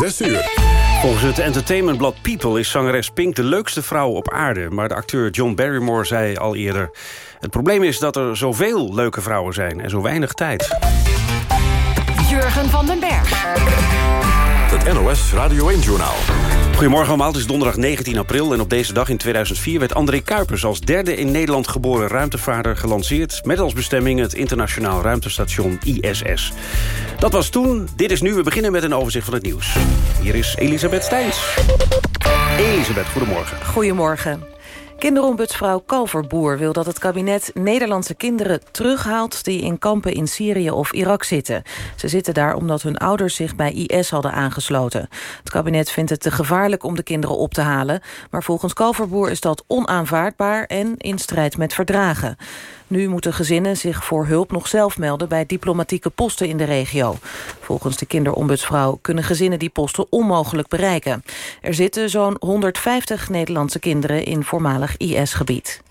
6 uur. Volgens het entertainmentblad People is zangeres Pink de leukste vrouw op aarde. Maar de acteur John Barrymore zei al eerder... het probleem is dat er zoveel leuke vrouwen zijn en zo weinig tijd. Jurgen van den Berg. Het NOS Radio 1-journaal. Goedemorgen allemaal, het is donderdag 19 april... en op deze dag in 2004 werd André Kuipers... als derde in Nederland geboren ruimtevaarder gelanceerd... met als bestemming het internationaal ruimtestation ISS. Dat was toen, dit is nu. We beginnen met een overzicht van het nieuws. Hier is Elisabeth Steins. Elisabeth, goedemorgen. Goedemorgen. Kinderombudsvrouw Kalverboer wil dat het kabinet Nederlandse kinderen terughaalt... die in kampen in Syrië of Irak zitten. Ze zitten daar omdat hun ouders zich bij IS hadden aangesloten. Het kabinet vindt het te gevaarlijk om de kinderen op te halen... maar volgens Kalverboer is dat onaanvaardbaar en in strijd met verdragen. Nu moeten gezinnen zich voor hulp nog zelf melden... bij diplomatieke posten in de regio. Volgens de kinderombudsvrouw kunnen gezinnen die posten onmogelijk bereiken. Er zitten zo'n 150 Nederlandse kinderen in voormalig IS-gebied.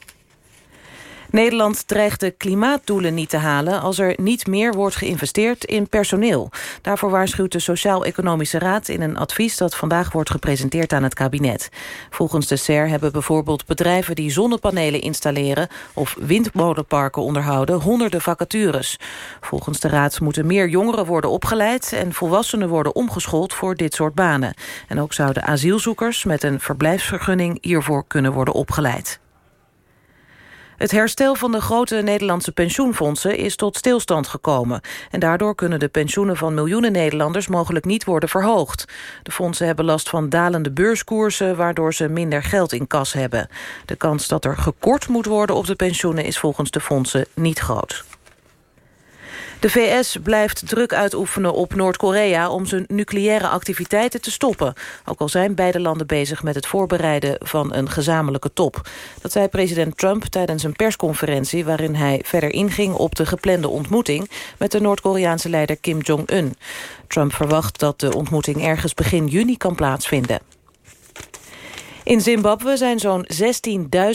Nederland dreigt de klimaatdoelen niet te halen... als er niet meer wordt geïnvesteerd in personeel. Daarvoor waarschuwt de Sociaal-Economische Raad... in een advies dat vandaag wordt gepresenteerd aan het kabinet. Volgens de SER hebben bijvoorbeeld bedrijven die zonnepanelen installeren... of windmolenparken onderhouden honderden vacatures. Volgens de Raad moeten meer jongeren worden opgeleid... en volwassenen worden omgeschoold voor dit soort banen. En ook zouden asielzoekers met een verblijfsvergunning... hiervoor kunnen worden opgeleid. Het herstel van de grote Nederlandse pensioenfondsen is tot stilstand gekomen. En daardoor kunnen de pensioenen van miljoenen Nederlanders mogelijk niet worden verhoogd. De fondsen hebben last van dalende beurskoersen, waardoor ze minder geld in kas hebben. De kans dat er gekort moet worden op de pensioenen is volgens de fondsen niet groot. De VS blijft druk uitoefenen op Noord-Korea om zijn nucleaire activiteiten te stoppen. Ook al zijn beide landen bezig met het voorbereiden van een gezamenlijke top. Dat zei president Trump tijdens een persconferentie waarin hij verder inging op de geplande ontmoeting met de Noord-Koreaanse leider Kim Jong-un. Trump verwacht dat de ontmoeting ergens begin juni kan plaatsvinden. In Zimbabwe zijn zo'n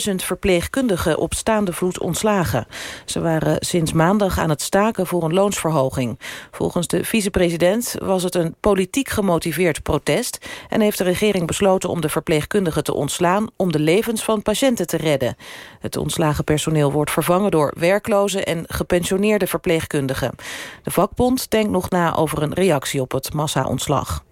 16.000 verpleegkundigen op staande voet ontslagen. Ze waren sinds maandag aan het staken voor een loonsverhoging. Volgens de vicepresident was het een politiek gemotiveerd protest... en heeft de regering besloten om de verpleegkundigen te ontslaan... om de levens van patiënten te redden. Het ontslagen personeel wordt vervangen door werkloze en gepensioneerde verpleegkundigen. De vakbond denkt nog na over een reactie op het massa-ontslag.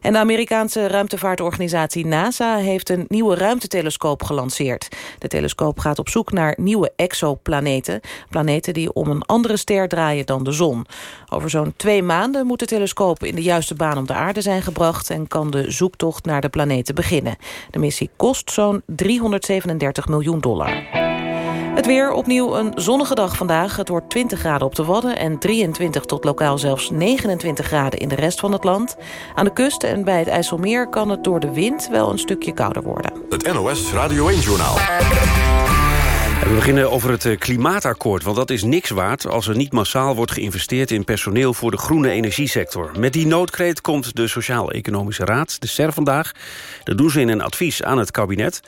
En de Amerikaanse ruimtevaartorganisatie NASA heeft een nieuwe ruimtetelescoop gelanceerd. De telescoop gaat op zoek naar nieuwe exoplaneten. Planeten die om een andere ster draaien dan de zon. Over zo'n twee maanden moet de telescoop in de juiste baan om de aarde zijn gebracht... en kan de zoektocht naar de planeten beginnen. De missie kost zo'n 337 miljoen dollar. Het weer opnieuw een zonnige dag vandaag. Het wordt 20 graden op de Wadden en 23 tot lokaal zelfs 29 graden in de rest van het land. Aan de kust en bij het IJsselmeer kan het door de wind wel een stukje kouder worden. Het NOS Radio 1-journaal. We beginnen over het eh, klimaatakkoord, want dat is niks waard... als er niet massaal wordt geïnvesteerd in personeel voor de groene energiesector. Met die noodkreet komt de Sociaal-Economische Raad, de SER vandaag. Dat doen ze in een advies aan het kabinet.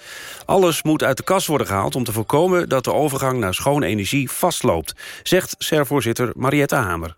Alles moet uit de kas worden gehaald om te voorkomen... dat de overgang naar schone energie vastloopt, zegt SER-voorzitter Mariette Hamer.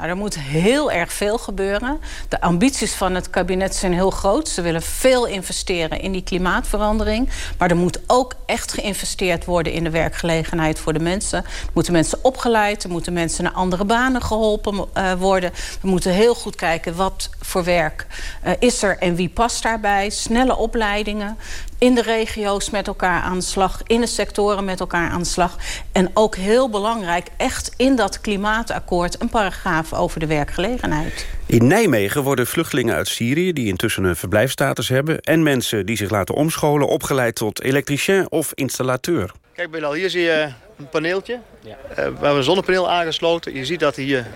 Nou, er moet heel erg veel gebeuren. De ambities van het kabinet zijn heel groot. Ze willen veel investeren in die klimaatverandering. Maar er moet ook echt geïnvesteerd worden in de werkgelegenheid voor de mensen. Er moeten mensen opgeleid, moeten mensen naar andere banen geholpen uh, worden. We moeten heel goed kijken wat voor werk uh, is er en wie past daarbij. Snelle opleidingen in de regio's met elkaar aan de slag, in de sectoren met elkaar aan de slag. En ook heel belangrijk, echt in dat klimaatakkoord een paragraaf over de werkgelegenheid. In Nijmegen worden vluchtelingen uit Syrië die intussen een verblijfstatus hebben... en mensen die zich laten omscholen opgeleid tot elektricien of installateur. Kijk Bilal, hier zie je een paneeltje. Ja. Uh, we hebben een zonnepaneel aangesloten. Je ziet dat hij hier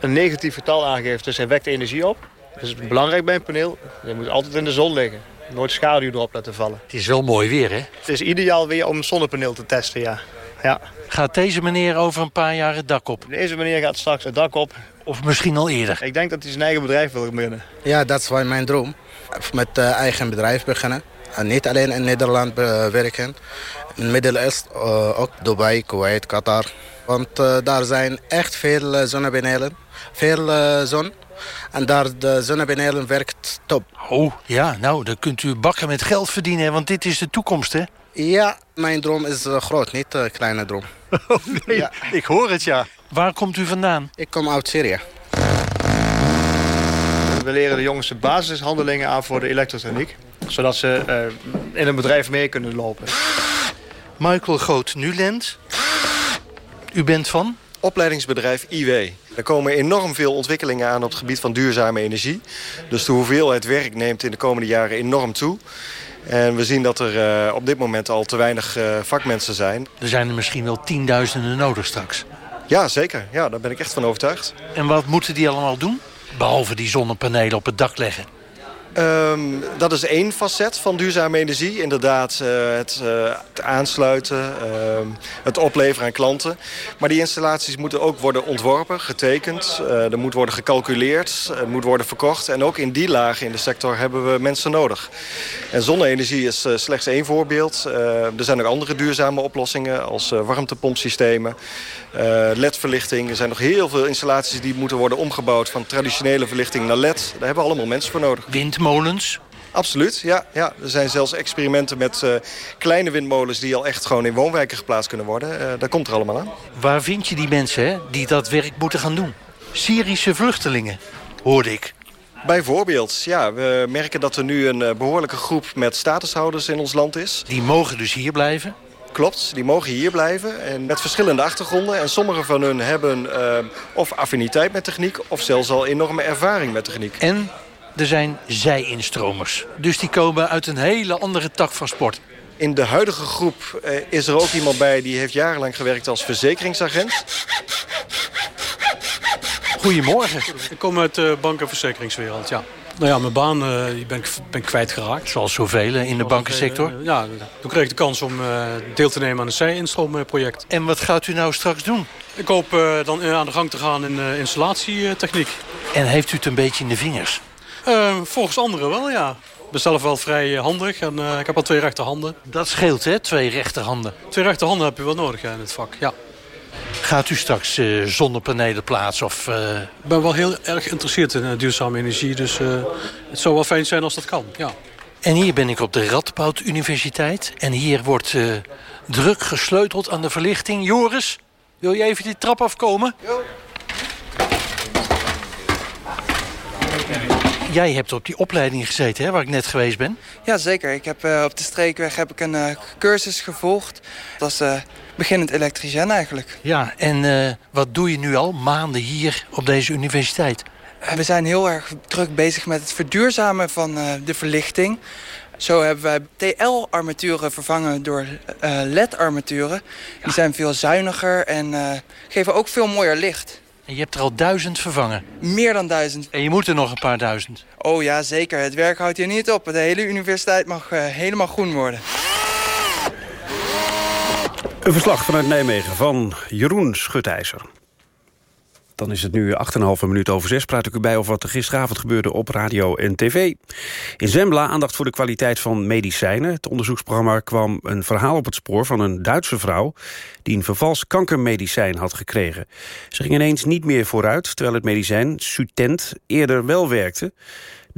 een negatief getal aangeeft, dus hij wekt energie op. Dat is belangrijk bij een paneel. Hij moet altijd in de zon liggen nooit schaduw erop laten vallen. Het is wel mooi weer, hè? Het is ideaal weer om een zonnepaneel te testen, ja. Ja. Gaat deze meneer over een paar jaar het dak op? Deze meneer gaat straks het dak op. Of misschien al eerder? Ik denk dat hij zijn eigen bedrijf wil beginnen. Ja, dat is mijn droom. Met uh, eigen bedrijf beginnen. En niet alleen in Nederland uh, werken. In Midden-Oosten, uh, ook Dubai, Kuwait, Qatar. Want daar zijn echt veel zonnepanelen. Veel zon. En daar de zonnepanelen werkt top. Oh, ja, nou, dan kunt u bakken met geld verdienen, want dit is de toekomst, hè? Ja, mijn droom is uh, groot, niet een uh, kleine droom. Oh, nee, ja. ik hoor het, ja. Waar komt u vandaan? Ik kom uit Syrië. We leren de jongens de basishandelingen aan voor de elektrotechniek. Zodat ze uh, in een bedrijf mee kunnen lopen. Michael Groot, Nuland. U bent van? Opleidingsbedrijf IW. Er komen enorm veel ontwikkelingen aan op het gebied van duurzame energie. Dus de hoeveelheid werk neemt in de komende jaren enorm toe. En we zien dat er uh, op dit moment al te weinig uh, vakmensen zijn. Er zijn er misschien wel tienduizenden nodig straks. Ja, zeker. Ja, daar ben ik echt van overtuigd. En wat moeten die allemaal doen? Behalve die zonnepanelen op het dak leggen. Um, dat is één facet van duurzame energie. Inderdaad, het, uh, het, aansluiten, uh, het opleveren aan klanten. Maar die installaties moeten ook worden ontworpen, getekend. Uh, er moet worden gecalculeerd, er moet worden verkocht. En ook in die lagen in de sector hebben we mensen nodig. En zonne-energie is slechts één voorbeeld. Er zijn ook andere duurzame oplossingen als warmtepompsystemen. LED-verlichting. Er zijn nog heel veel installaties die moeten worden omgebouwd... van traditionele verlichting naar LED. Daar hebben we allemaal mensen voor nodig. Windmolens? Absoluut, ja, ja. Er zijn zelfs experimenten met uh, kleine windmolens... die al echt gewoon in woonwijken geplaatst kunnen worden. Uh, daar komt er allemaal aan. Waar vind je die mensen hè, die dat werk moeten gaan doen? Syrische vluchtelingen, hoorde ik. Bijvoorbeeld, ja. We merken dat er nu een uh, behoorlijke groep met statushouders in ons land is. Die mogen dus hier blijven? Klopt, die mogen hier blijven en met verschillende achtergronden. En sommige van hun hebben uh, of affiniteit met techniek... of zelfs al enorme ervaring met techniek. En er zijn zij-instromers. Dus die komen uit een hele andere tak van sport. In de huidige groep uh, is er ook iemand bij... die heeft jarenlang gewerkt als verzekeringsagent. Goedemorgen. Ik kom uit de bank- en verzekeringswereld, ja. Nou ja, mijn baan uh, die ben, ik, ben ik kwijtgeraakt. Zoals zoveel in de bankensector? Uh, ja, toen kreeg ik de kans om uh, deel te nemen aan een zij-instroomproject. En wat gaat u nou straks doen? Ik hoop dan aan de gang te gaan in installatietechniek. En heeft u het een beetje in de vingers? Volgens anderen wel, ja. Ik ben zelf wel vrij handig en ik heb al twee rechterhanden. Dat scheelt, hè? Twee rechterhanden. Twee rechterhanden heb je wel nodig ja, in het vak, ja. Gaat u straks uh, zonnepanelen plaatsen? Of, uh... Ik ben wel heel erg geïnteresseerd in uh, duurzame energie. Dus het zou wel fijn zijn als dat kan, ja. En hier ben ik op de Radboud Universiteit. En hier wordt druk gesleuteld aan de verlichting. Joris, wil je even die trap afkomen? Jo. Jij hebt op die opleiding gezeten, hè, waar ik net geweest ben? Ja, zeker. Ik heb, uh, op de Streekweg heb ik een uh, cursus gevolgd. Dat is uh, beginnend elektricien eigenlijk. Ja, en wat doe je nu al maanden hier op deze universiteit? we zijn heel erg druk bezig met het verduurzamen van de verlichting. Zo hebben wij TL-armaturen vervangen door LED-armaturen. Die zijn veel zuiniger en geven ook veel mooier licht. En je hebt er al duizend vervangen? Meer dan duizend. En je moet er nog een paar duizend? Oh ja, zeker. Het werk houdt hier niet op. De hele universiteit mag uh, helemaal groen worden. Een verslag vanuit Nijmegen van Jeroen Schutijzer. Dan is het nu 8,5 minuut over 6. Praat ik u bij over wat er gisteravond gebeurde op radio en tv. In Zembla aandacht voor de kwaliteit van medicijnen. Het onderzoeksprogramma kwam een verhaal op het spoor van een Duitse vrouw... die een vervals kankermedicijn had gekregen. Ze ging ineens niet meer vooruit, terwijl het medicijn Sutent eerder wel werkte.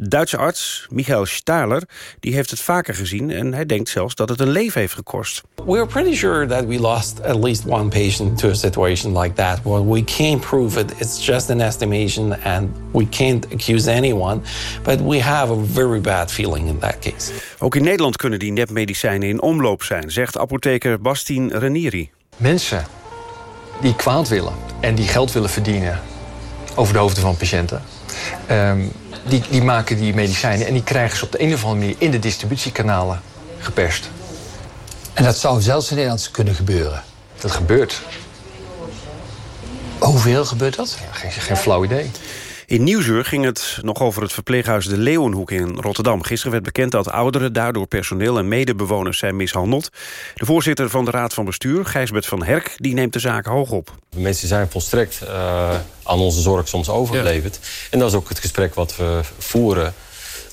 De Duitse arts, Michael Stahler, die heeft het vaker gezien... en hij denkt zelfs dat het een leven heeft gekost. We're pretty sure that we lost at least one patient to a situation like that. Well, we can't prove it. It's just an estimation and we can't accuse anyone. But we have a very bad feeling in that case. Ook in Nederland kunnen die nepmedicijnen in omloop zijn... zegt apotheker Bastien Renieri. Mensen die kwaad willen en die geld willen verdienen... over de hoofden van patiënten... Um, die, die maken die medicijnen en die krijgen ze op de een of andere manier in de distributiekanalen geperst. En dat zou zelfs in Nederland kunnen gebeuren? Dat gebeurt. Hoeveel gebeurt dat? Ja, geen, geen flauw idee. In Nieuwsuur ging het nog over het verpleeghuis De Leeuwenhoek in Rotterdam. Gisteren werd bekend dat ouderen daardoor personeel en medebewoners zijn mishandeld. De voorzitter van de Raad van Bestuur, Gijsbert van Herk, die neemt de zaak hoog op. De mensen zijn volstrekt uh, aan onze zorg soms overgeleverd. Ja. En dat is ook het gesprek wat we voeren.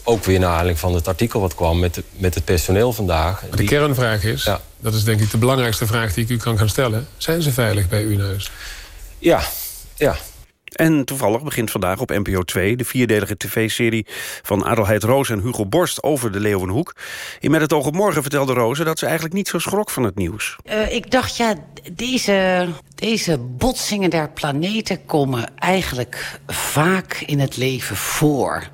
Ook weer naar aanleiding van het artikel wat kwam met, met het personeel vandaag. Maar de die... kernvraag is, ja. dat is denk ik de belangrijkste vraag die ik u kan gaan stellen. Zijn ze veilig bij u in huis? Ja, ja. En toevallig begint vandaag op NPO 2... de vierdelige tv-serie van Adelheid Roos en Hugo Borst... over de Leeuwenhoek. In Met het oog op morgen vertelde Roos dat ze eigenlijk niet zo schrok van het nieuws. Uh, ik dacht, ja, deze, deze botsingen der planeten... komen eigenlijk vaak in het leven voor.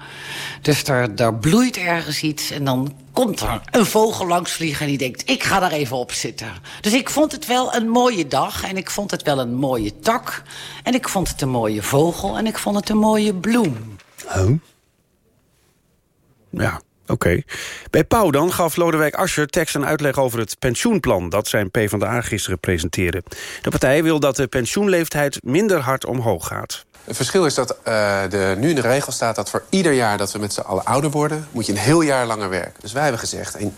Dus er, er bloeit ergens iets en dan komt er een vogel langs vliegen... en die denkt, ik ga daar even op zitten. Dus ik vond het wel een mooie dag en ik vond het wel een mooie tak... en ik vond het een mooie vogel en ik vond het een mooie bloem. Oh. Ja, Oké. Bij Pauw dan gaf Lodewijk Asscher tekst en uitleg over het pensioenplan... dat zijn PvdA gisteren presenteerde. De partij wil dat de pensioenleeftijd minder hard omhoog gaat. Het verschil is dat uh, de, nu in de regel staat dat voor ieder jaar dat we met z'n allen ouder worden... moet je een heel jaar langer werken. Dus wij hebben gezegd, en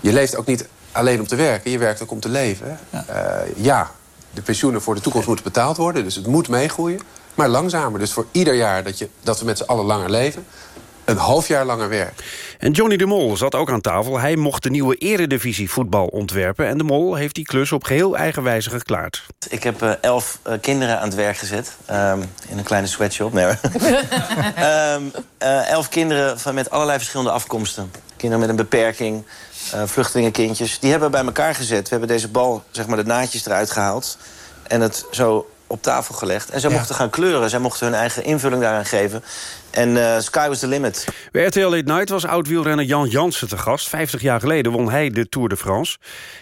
je leeft ook niet alleen om te werken, je werkt ook om te leven. Ja. Uh, ja, de pensioenen voor de toekomst moeten betaald worden, dus het moet meegroeien. Maar langzamer, dus voor ieder jaar dat, je, dat we met z'n allen langer leven een half jaar langer werk. En Johnny de Mol zat ook aan tafel. Hij mocht de nieuwe eredivisie voetbal ontwerpen... en de Mol heeft die klus op geheel eigen wijze geklaard. Ik heb uh, elf uh, kinderen aan het werk gezet. Um, in een kleine sweatshop. Nee, um, uh, elf kinderen van, met allerlei verschillende afkomsten. Kinderen met een beperking, vluchtelingenkindjes. Die hebben we bij elkaar gezet. We hebben deze bal, zeg maar, de naadjes eruit gehaald. En het zo op tafel gelegd. En zij ja. mochten gaan kleuren. Zij mochten hun eigen invulling daaraan geven. En uh, sky was the limit. Bij RTL Late Night was oud-wielrenner Jan Jansen te gast. 50 jaar geleden won hij de Tour de France.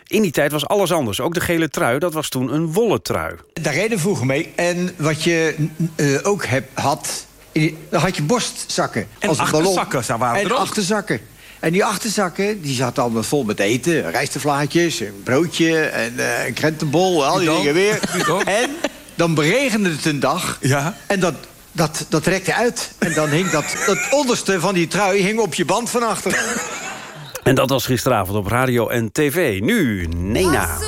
In die tijd was alles anders. Ook de gele trui, dat was toen een wollen trui. Daar reden vroeger mee. En wat je uh, ook heb, had... Dan had je borstzakken. En als achterzakken, ballon. waren En er ook. achterzakken. En die achterzakken, die zaten allemaal vol met eten. Rijstevlaatjes, een broodje en uh, een krentenbol. Al die dingen weer. En dan beregende het een dag. Ja. En dat, dat, dat rekte uit. En dan hing dat, dat onderste van die trui hing op je band van achter. En dat was gisteravond op radio en tv. Nu, Nena.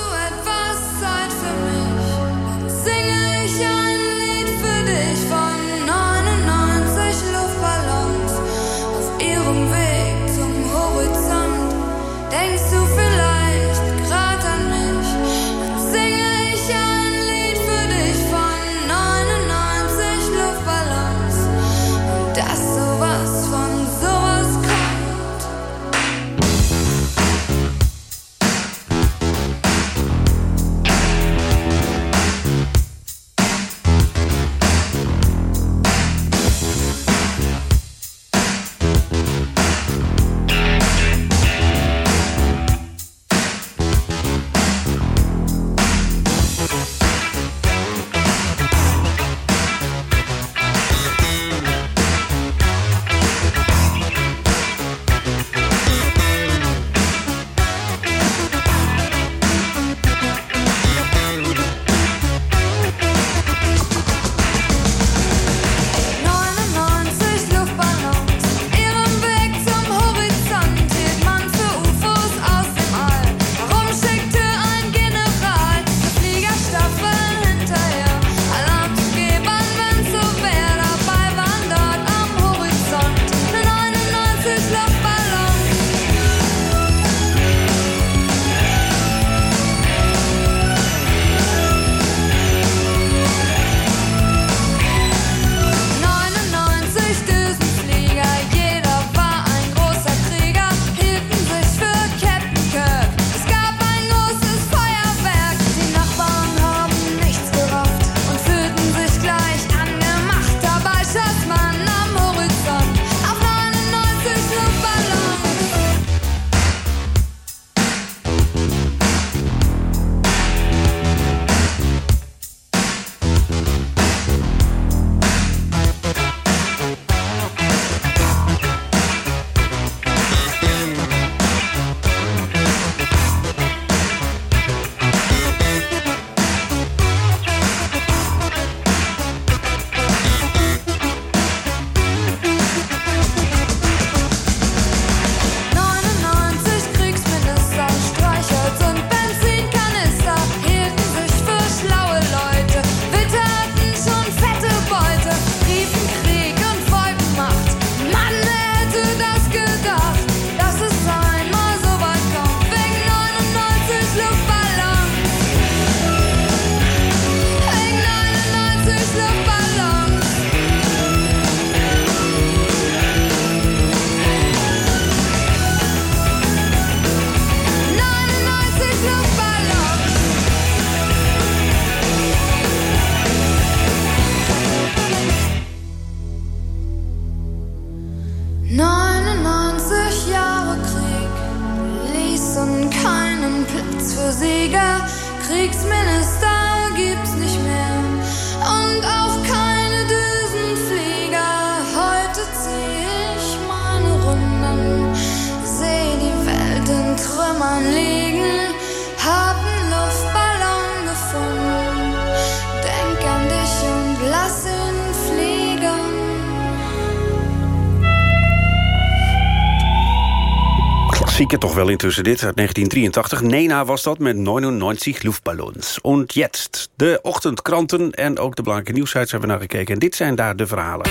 Intussen dit, uit 1983. Nena was dat met 99 Luftballons. En jetzt, de ochtendkranten en ook de belangrijke nieuwsites hebben naar gekeken. En dit zijn daar de verhalen.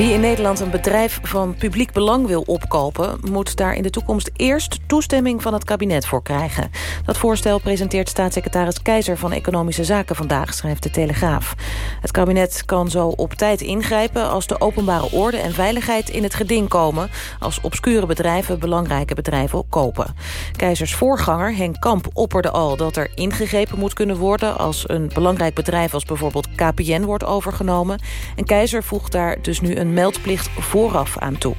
Wie in Nederland een bedrijf van publiek belang wil opkopen... moet daar in de toekomst eerst toestemming van het kabinet voor krijgen. Dat voorstel presenteert staatssecretaris Keizer van Economische Zaken vandaag, schrijft de Telegraaf. Het kabinet kan zo op tijd ingrijpen als de openbare orde en veiligheid in het geding komen... als obscure bedrijven belangrijke bedrijven kopen. Keizers voorganger Henk Kamp opperde al dat er ingegrepen moet kunnen worden... als een belangrijk bedrijf als bijvoorbeeld KPN wordt overgenomen. En Keizer voegt daar dus nu een meldplicht vooraf aan toe.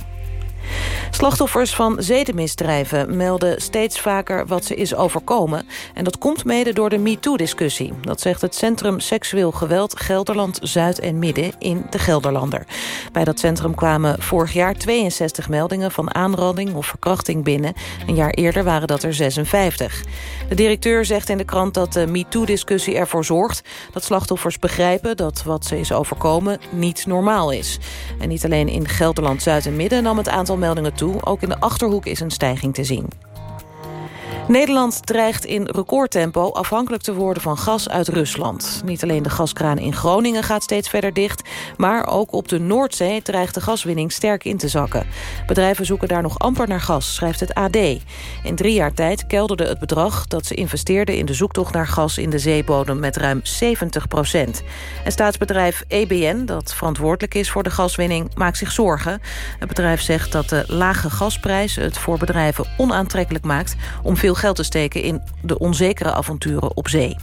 Slachtoffers van zedenmisdrijven melden steeds vaker wat ze is overkomen. En dat komt mede door de MeToo-discussie. Dat zegt het Centrum Seksueel Geweld Gelderland Zuid en Midden in de Gelderlander. Bij dat centrum kwamen vorig jaar 62 meldingen van aanranding of verkrachting binnen. Een jaar eerder waren dat er 56. De directeur zegt in de krant dat de MeToo-discussie ervoor zorgt... dat slachtoffers begrijpen dat wat ze is overkomen niet normaal is. En niet alleen in Gelderland Zuid en Midden nam het aantal meldingen toe. Ook in de Achterhoek is een stijging te zien. Nederland dreigt in recordtempo afhankelijk te worden van gas uit Rusland. Niet alleen de gaskraan in Groningen gaat steeds verder dicht... maar ook op de Noordzee dreigt de gaswinning sterk in te zakken. Bedrijven zoeken daar nog amper naar gas, schrijft het AD. In drie jaar tijd kelderde het bedrag dat ze investeerden... in de zoektocht naar gas in de zeebodem met ruim 70 procent. En staatsbedrijf EBN, dat verantwoordelijk is voor de gaswinning... maakt zich zorgen. Het bedrijf zegt dat de lage gasprijs het voor bedrijven onaantrekkelijk maakt... om veel geld te steken in de onzekere avonturen op zee.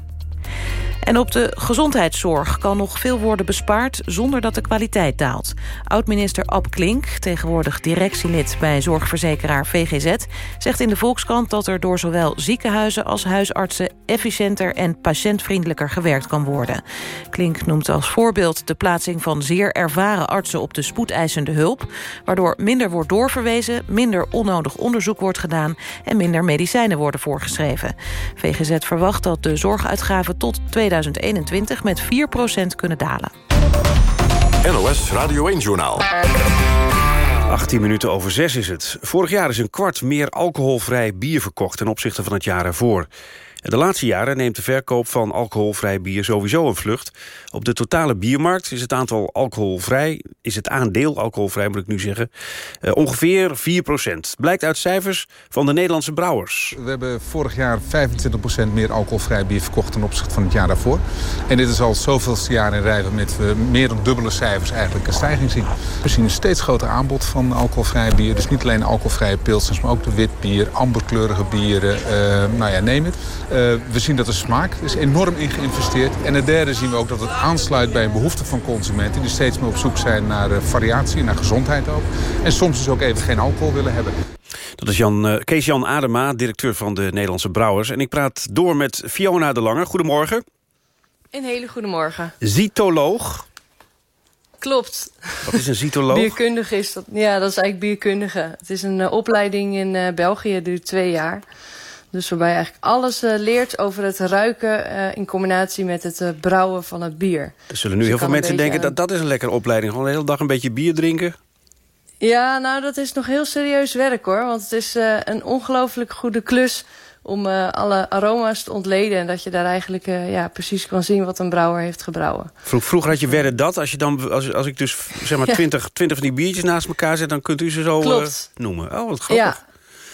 En op de gezondheidszorg kan nog veel worden bespaard... zonder dat de kwaliteit daalt. Oud-minister Ab Klink, tegenwoordig directielid... bij zorgverzekeraar VGZ, zegt in de Volkskrant... dat er door zowel ziekenhuizen als huisartsen... efficiënter en patiëntvriendelijker gewerkt kan worden. Klink noemt als voorbeeld de plaatsing van zeer ervaren artsen... op de spoedeisende hulp, waardoor minder wordt doorverwezen... minder onnodig onderzoek wordt gedaan... en minder medicijnen worden voorgeschreven. VGZ verwacht dat de zorguitgaven tot 2021 met 4% kunnen dalen. NOS Radio 1-journaal. 18 minuten over 6 is het. Vorig jaar is een kwart meer alcoholvrij bier verkocht... ten opzichte van het jaar ervoor. De laatste jaren neemt de verkoop van alcoholvrij bier sowieso een vlucht. Op de totale biermarkt is het aantal alcoholvrij, is het aandeel alcoholvrij moet ik nu zeggen, uh, ongeveer 4% Blijkt uit cijfers van de Nederlandse brouwers. We hebben vorig jaar 25% meer alcoholvrij bier verkocht ten opzichte van het jaar daarvoor. En dit is al zoveelste jaar in rij met we meer dan dubbele cijfers eigenlijk een stijging zien. We zien een steeds groter aanbod van alcoholvrij bier. Dus niet alleen alcoholvrije pilsens, maar ook de witbier, amberkleurige bieren, uh, nou ja, neem het. Uh, we zien dat de smaak is enorm in geïnvesteerd. En het derde zien we ook dat het aansluit bij een behoefte van consumenten... die steeds meer op zoek zijn naar uh, variatie, naar gezondheid ook. En soms dus ook even geen alcohol willen hebben. Dat is Jan, uh, Kees-Jan Adema, directeur van de Nederlandse Brouwers. En ik praat door met Fiona de Lange. Goedemorgen. Een hele goede morgen. Zytoloog. Klopt. Wat is een zytoloog? bierkundige is dat. Ja, dat is eigenlijk bierkundige. Het is een uh, opleiding in uh, België, duurt twee jaar. Dus waarbij je eigenlijk alles uh, leert over het ruiken... Uh, in combinatie met het uh, brouwen van het bier. Er zullen nu dus heel veel mensen denken dat dat is een lekkere opleiding. Gewoon de hele dag een beetje bier drinken. Ja, nou dat is nog heel serieus werk hoor. Want het is een ongelooflijk goede klus om alle aroma's te ontleden. En dat je daar eigenlijk ja, precies kan zien wat een brouwer heeft gebrouwen. Vroeg, vroeger had je werden dat. Als, je dan, als, als ik dus zeg maar twintig, twintig van die biertjes naast elkaar zet... dan kunt u ze zo noemen. Oh, wat grappig. Ja.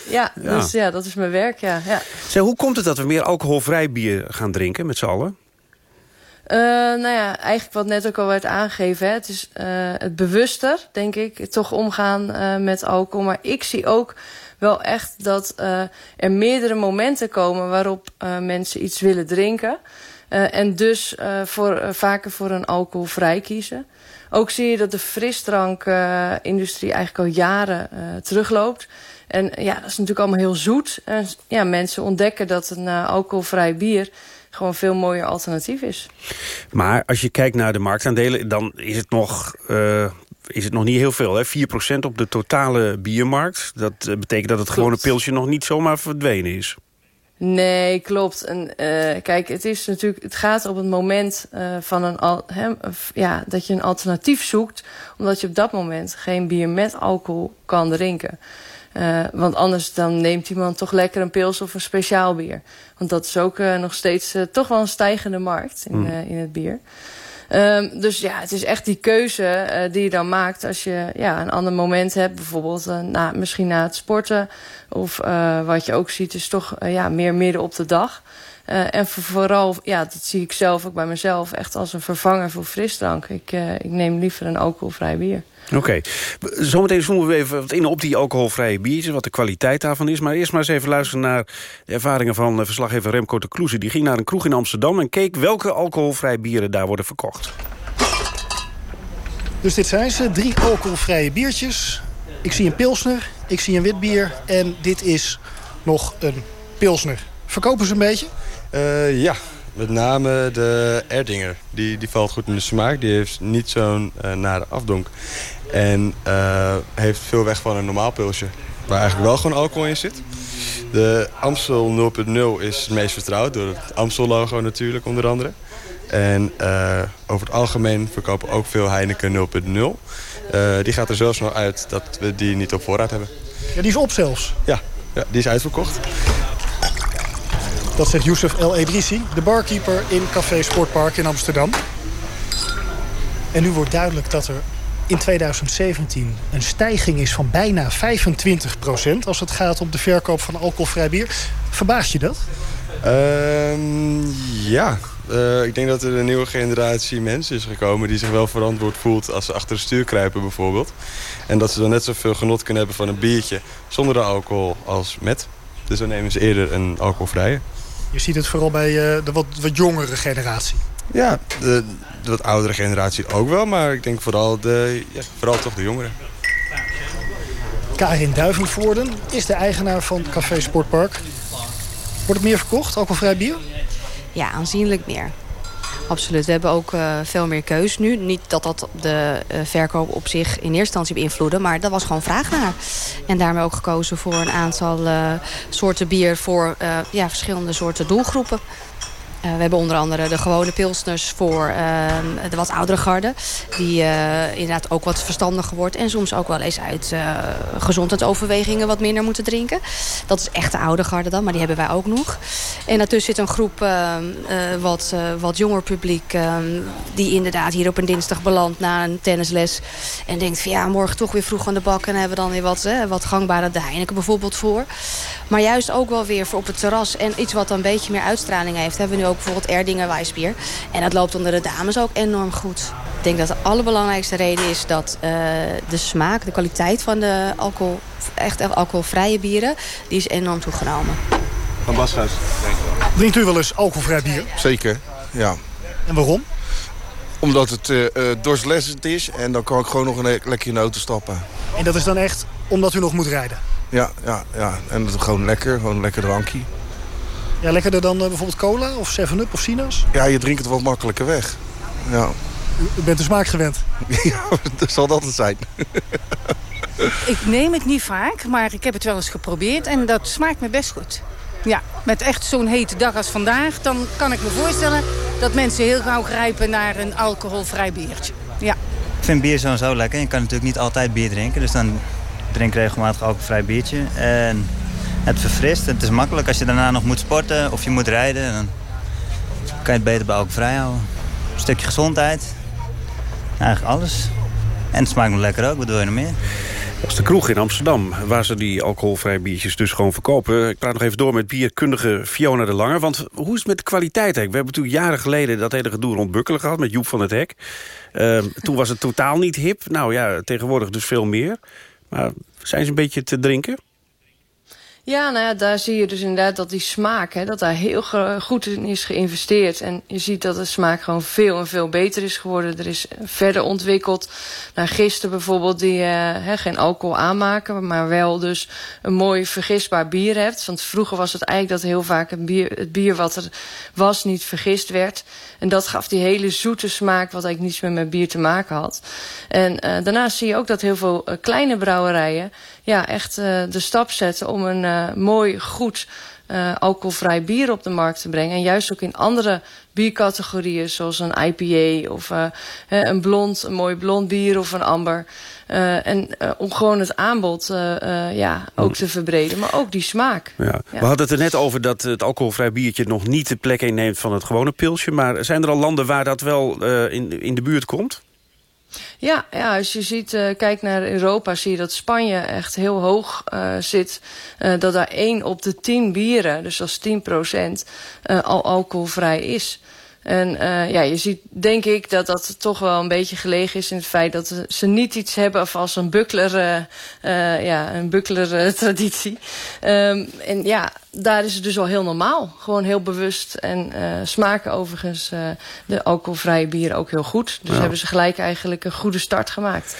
Ja, ja, dus ja, dat is mijn werk, ja. ja. Zeg, hoe komt het dat we meer alcoholvrij bier gaan drinken met z'n allen? Uh, nou ja, eigenlijk wat net ook al werd aangegeven. Hè. Het is uh, het bewuster, denk ik, toch omgaan uh, met alcohol. Maar ik zie ook wel echt dat er meerdere momenten komen... waarop mensen iets willen drinken. En dus voor, vaker voor een alcoholvrij kiezen. Ook zie je dat de frisdrankindustrie eigenlijk al jaren terugloopt. En ja, dat is natuurlijk allemaal heel zoet. En ja, mensen ontdekken dat een alcoholvrij bier gewoon veel mooier alternatief is. Maar als je kijkt naar de marktaandelen, dan is het nog is het nog niet heel veel. Hè? 4% op de totale biermarkt. Dat uh, betekent dat het Klopt. gewone pilsje nog niet zomaar verdwenen is. Nee, klopt. En, uh, kijk, het, is natuurlijk, het gaat op het moment uh, van een al, he, ja, dat je een alternatief zoekt. Omdat je op dat moment geen bier met alcohol kan drinken. Uh, want anders dan neemt iemand toch lekker een pils of een speciaal bier. Want dat is ook nog steeds toch wel een stijgende markt in, mm. in het bier. Um, dus ja, het is echt die keuze die je dan maakt als je ja, een ander moment hebt. Bijvoorbeeld na, misschien na het sporten. Of wat je ook ziet is toch ja, meer midden op de dag. En voor, vooral, ja, dat zie ik zelf ook bij mezelf... echt als een vervanger voor frisdrank. Ik, ik neem liever een alcoholvrij bier. Oké. Okay. Zometeen zoomen we even wat in op die alcoholvrije biertjes... wat de kwaliteit daarvan is. Maar eerst maar eens even luisteren naar de ervaringen van eh, verslaggever Remco de Kloeze. Die ging naar een kroeg in Amsterdam en keek welke alcoholvrije bieren daar worden verkocht. Dus dit zijn ze, drie alcoholvrije biertjes. Ik zie een pilsner, ik zie een wit bier en dit is nog een pilsner. Verkopen ze een beetje? Uh, ja, met name de Erdinger. Die, die valt goed in de smaak. Die heeft niet zo'n uh, nare afdonk. En uh, heeft veel weg van een normaal pilsje. Waar eigenlijk wel gewoon alcohol in zit. De Amstel 0.0 is het meest vertrouwd. Door het Amstel-logo natuurlijk onder andere. En uh, over het algemeen verkopen ook veel Heineken 0.0. die gaat er zo snel uit dat we die niet op voorraad hebben. Ja, die is op zelfs? Ja, ja die is uitverkocht. Dat zegt Youssef El Edrissi, de barkeeper in Café Sportpark in Amsterdam. En nu wordt duidelijk dat er in 2017 een stijging is van bijna 25% als het gaat om de verkoop van alcoholvrij bier. Verbaast je dat? Uh, ja, uh, ik denk dat er een nieuwe generatie mensen is gekomen... die zich wel verantwoord voelt als ze achter het stuur kruipen bijvoorbeeld. En dat ze dan net zoveel genot kunnen hebben van een biertje... zonder de alcohol als met. Dus dan nemen ze eerder een alcoholvrije. Je ziet het vooral bij uh, de wat, wat jongere generatie. Ja, de, de, wat oudere generatie ook wel. Maar ik denk vooral, de, ja, vooral toch de jongeren. Karin Duivenvoorden is de eigenaar van Café Sportpark. Wordt het meer verkocht, alcoholvrij bier? Ja, aanzienlijk meer. Absoluut. We hebben ook uh, veel meer keus nu. Niet dat dat de uh, verkoop op zich in eerste instantie beïnvloedde... maar dat was gewoon vraag naar. En daarmee ook gekozen voor een aantal uh, soorten bier... voor ja, verschillende soorten doelgroepen. Uh, we hebben onder andere de gewone pilsners voor uh, de wat oudere garde. Die uh, inderdaad ook wat verstandiger wordt. En soms ook wel eens uit gezondheidsoverwegingen wat minder moeten drinken. Dat is echt de oude garde dan, maar die hebben wij ook nog. En daartussen zit een groep wat, wat jonger publiek... die inderdaad hier op een dinsdag belandt na een tennisles. En denkt van ja, morgen toch weer vroeg aan de bak. En hebben we dan weer wat, wat gangbare de Heineken bijvoorbeeld voor. Maar juist ook wel weer voor op het terras. En iets wat een beetje meer uitstraling heeft. Hebben we nu ook bijvoorbeeld Erdinger Wijsbier. En dat loopt onder de dames ook enorm goed. Ik denk dat de allerbelangrijkste reden is dat uh, de smaak, de kwaliteit van de alcohol, echt alcoholvrije bieren, die is enorm toegenomen. Van Bashuis. Drinkt u wel eens alcoholvrij bier? Zeker, ja. En waarom? Omdat het uh, uh, dorstlessend is en dan kan ik gewoon nog een lekker in de auto stappen. En dat is dan echt omdat u nog moet rijden? Ja, ja, ja. en het is gewoon lekker, gewoon een lekker drankje. Ja, lekkerder dan uh, bijvoorbeeld cola of 7-Up of Sina's? Ja, je drinkt het wat makkelijker weg. Ja. U, u bent de smaak gewend? ja, dat zal dat het zijn. ik neem het niet vaak, maar ik heb het wel eens geprobeerd en dat smaakt me best goed. Ja, met echt zo'n hete dag als vandaag, dan kan ik me voorstellen dat mensen heel gauw grijpen naar een alcoholvrij biertje. Ja. Ik vind bier zo lekker. Je kan natuurlijk niet altijd bier drinken, dus dan drink regelmatig alcoholvrij biertje. En het verfrist. Het is makkelijk als je daarna nog moet sporten of je moet rijden. Dan kan je het beter bij alcoholvrij houden. Een stukje gezondheid. Eigenlijk alles. En het smaakt nog lekker ook. Wat wil je nog meer? Dat is de kroeg in Amsterdam, waar ze die alcoholvrije biertjes dus gewoon verkopen. Ik praat nog even door met bierkundige Fiona de Lange. Want hoe is het met de kwaliteit eigenlijk? We hebben natuurlijk jaren geleden dat hele gedoe rond Bukkelen gehad... met Joep van het Hek. Uh, toen was het totaal niet hip. Nou ja, tegenwoordig dus veel meer. Maar zijn ze een beetje te drinken? Ja, nou ja, daar zie je dus inderdaad dat die smaak, hè, dat daar heel goed in is geïnvesteerd. En je ziet dat de smaak gewoon veel en veel beter is geworden. Er is verder ontwikkeld naar gisten bijvoorbeeld die uh, hè, geen alcohol aanmaken, maar wel dus een mooi vergistbaar bier hebt. Want vroeger was het eigenlijk dat heel vaak het bier, het bier wat er was niet vergist werd. En dat gaf die hele zoete smaak wat eigenlijk niets meer met bier te maken had. En uh, daarnaast zie je ook dat heel veel uh, kleine brouwerijen ja, echt uh, de stap zetten om een uh, mooi, goed uh, alcoholvrij bier op de markt te brengen. En juist ook in andere biercategorieën, zoals een IPA of uh, een blond, een mooi blond bier of een amber. Uh, en om gewoon het aanbod ja, ook te verbreden, maar ook die smaak. Ja. Ja. We hadden het er net over dat het alcoholvrij biertje nog niet de plek inneemt van het gewone pilsje. Maar zijn er al landen waar dat wel in, in de buurt komt? Ja, ja, als je ziet, uh, kijkt naar Europa, zie je dat Spanje echt heel hoog uh, zit. Uh, dat daar 1 op de 10 bieren, dus is 10 procent, al alcoholvrij is. En ja, je ziet denk ik dat dat toch wel een beetje gelegen is in het feit dat ze niet iets hebben als een buckler, uh, ja, een buckler traditie. Um, en ja, daar is het dus al heel normaal. Gewoon heel bewust. En smaken overigens de alcoholvrije bieren ook heel goed. Dus ja. hebben ze gelijk eigenlijk een goede start gemaakt.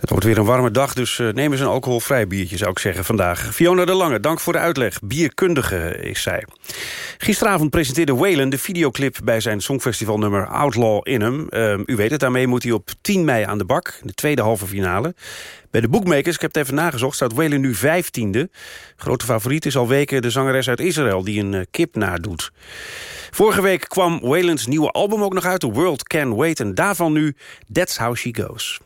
Het wordt weer een warme dag, dus neem eens een alcoholvrij biertje zou ik zeggen vandaag. Fiona de Lange, dank voor de uitleg. Bierkundige is zij. Gisteravond presenteerde Whalen de videoclip bij zijn songfestivalnummer Outlaw in hem. Uh, u weet het, daarmee moet hij op 10 mei aan de bak, de tweede halve finale. Bij de bookmakers, ik heb het even nagezocht, staat Waylon nu vijftiende. Grote favoriet is al weken de zangeres uit Israël die een uh, kip nadoet. Vorige week kwam Waylons nieuwe album ook nog uit, The World Can Wait. En daarvan nu That's How She Goes.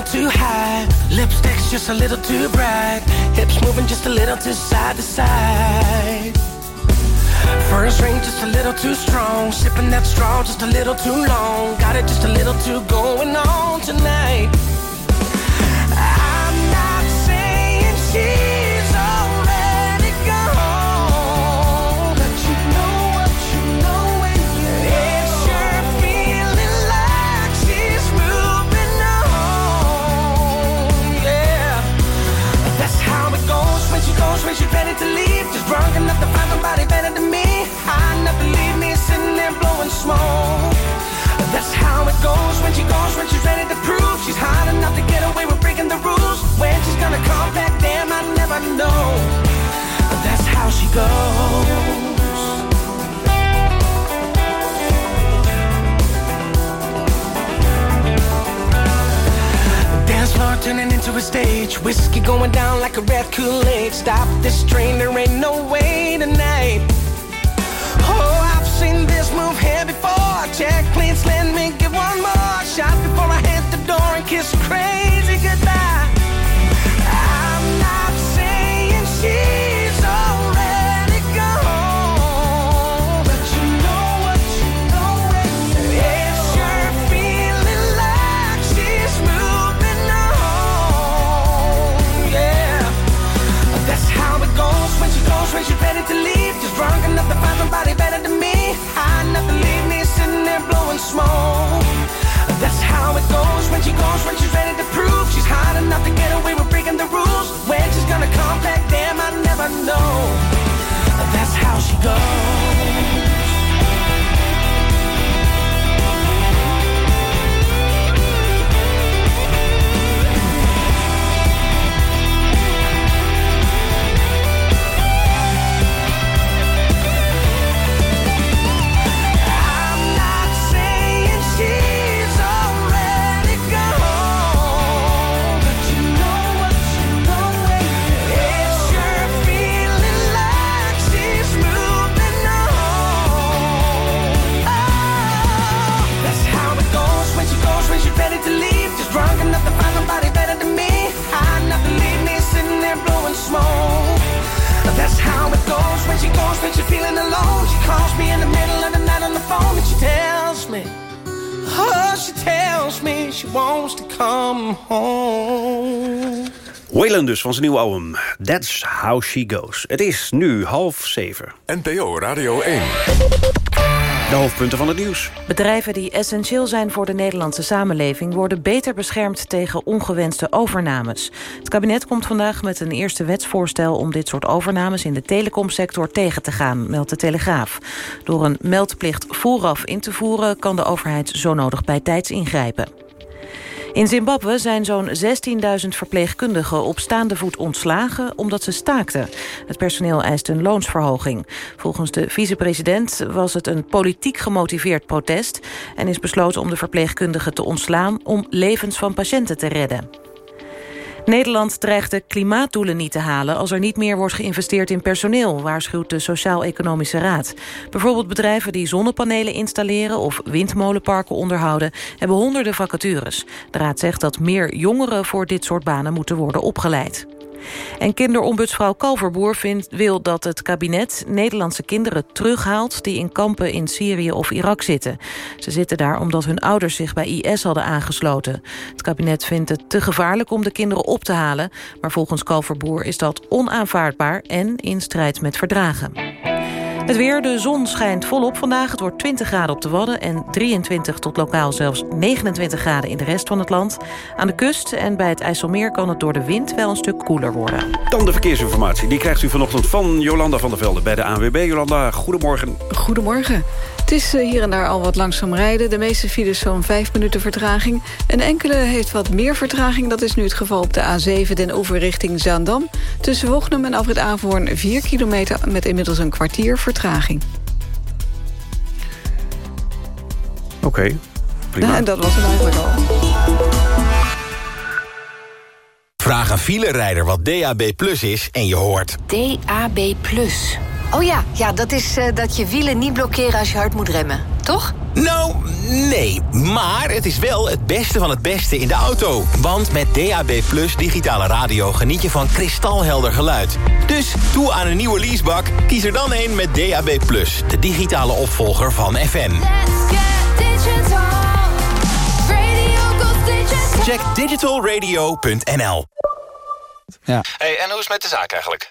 Little too high. Lipstick's just a little too bright. Hips moving just a little too side to side. First ring just a little too strong. Sipping that straw just a little too long. Got it just a little too going on tonight. To leave. Just drunk enough to find somebody better than me. I never leave me sitting there blowing smoke. That's how it goes when she goes, when she's ready to prove she's hot enough to get away with breaking the rules. When she's gonna come back, damn, I never know. That's how she goes. Turning into a stage. Whiskey going down like a red Kool-Aid. Stop this train, there ain't no way tonight. Oh, I've seen this move here before. Check, please let me get one more shot before I hit the door and kiss crazy smoke. That's how it goes when she goes, when she's ready to prove she's hot enough to get away with breaking the rules. When she's gonna come back, damn, I never know. That's how she goes. That's how it goes when she goes, when she's feeling alone. She calls me in the middle of the night on the phone and she tells me, oh, she tells me she wants to come home. Waylon dus van zijn nieuwe album. That's How She Goes. Het is nu half zeven. NPO Radio 1. De hoofdpunten van het nieuws. Bedrijven die essentieel zijn voor de Nederlandse samenleving... worden beter beschermd tegen ongewenste overnames. Het kabinet komt vandaag met een eerste wetsvoorstel... om dit soort overnames in de telecomsector tegen te gaan, meldt de Telegraaf. Door een meldplicht vooraf in te voeren... kan de overheid zo nodig bij tijds ingrijpen. In Zimbabwe zijn zo'n 16.000 verpleegkundigen op staande voet ontslagen omdat ze staakten. Het personeel eist een loonsverhoging. Volgens de vicepresident was het een politiek gemotiveerd protest en is besloten om de verpleegkundigen te ontslaan om levens van patiënten te redden. Nederland dreigt de klimaatdoelen niet te halen... als er niet meer wordt geïnvesteerd in personeel... waarschuwt de Sociaal-Economische Raad. Bijvoorbeeld bedrijven die zonnepanelen installeren... of windmolenparken onderhouden, hebben honderden vacatures. De Raad zegt dat meer jongeren voor dit soort banen moeten worden opgeleid. En kinderombudsvrouw Kalverboer vindt, wil dat het kabinet Nederlandse kinderen terughaalt die in kampen in Syrië of Irak zitten. Ze zitten daar omdat hun ouders zich bij IS hadden aangesloten. Het kabinet vindt het te gevaarlijk om de kinderen op te halen, maar volgens Kalverboer is dat onaanvaardbaar en in strijd met verdragen. Het weer, de zon schijnt volop vandaag. Het wordt 20 graden op de Wadden en 23 tot lokaal zelfs 29 graden in de rest van het land. Aan de kust en bij het IJsselmeer kan het door de wind wel een stuk koeler worden. Dan de verkeersinformatie. Die krijgt u vanochtend van Jolanda van der Velde bij de ANWB. Jolanda, goedemorgen. Goedemorgen. Het is eh, hier en daar al wat langzaam rijden. De meeste files zo'n 5 minuten vertraging. Een enkele heeft wat meer vertraging. Dat is nu het geval op de A7 den over richting Zaandam. Tussen Wochnum en Afrit Averhoorn 4 kilometer... met inmiddels een kwartier vertraging. Oké, okay, prima. Nou, en dat was het eigenlijk al. Vraag een filerijder wat DAB Plus is en je hoort... DAB Plus... Oh ja, ja dat is uh, dat je wielen niet blokkeren als je hard moet remmen, toch? Nou, nee. Maar het is wel het beste van het beste in de auto. Want met DAB Plus digitale radio geniet je van kristalhelder geluid. Dus toe aan een nieuwe leasebak, kies er dan een met DAB Plus. De digitale opvolger van FM. Check digitalradio.nl ja. Hey, en hoe is het met de zaak eigenlijk?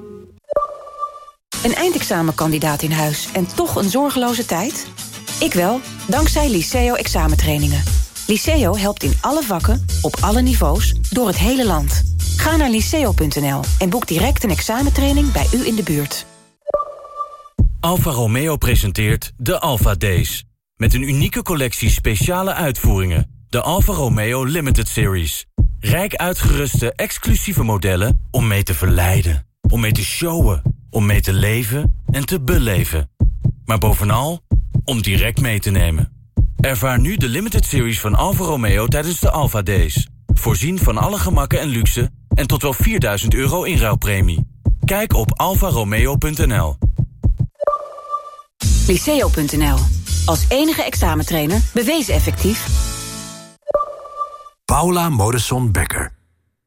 Een eindexamenkandidaat in huis en toch een zorgeloze tijd? Ik wel, dankzij Liceo examentrainingen. Liceo helpt in alle vakken, op alle niveaus, door het hele land. Ga naar liceo.nl en boek direct een examentraining bij u in de buurt. Alfa Romeo presenteert de Alfa Days. Met een unieke collectie speciale uitvoeringen. De Alfa Romeo Limited Series. Rijk uitgeruste exclusieve modellen om mee te verleiden. Om mee te showen om mee te leven en te beleven. Maar bovenal, om direct mee te nemen. Ervaar nu de limited series van Alfa Romeo tijdens de Alfa Days. Voorzien van alle gemakken en luxe en tot wel 4000 euro inruilpremie. Kijk op alfaromeo.nl. Liceo.nl. Als enige examentrainer bewezen effectief. Paula Modesson Becker.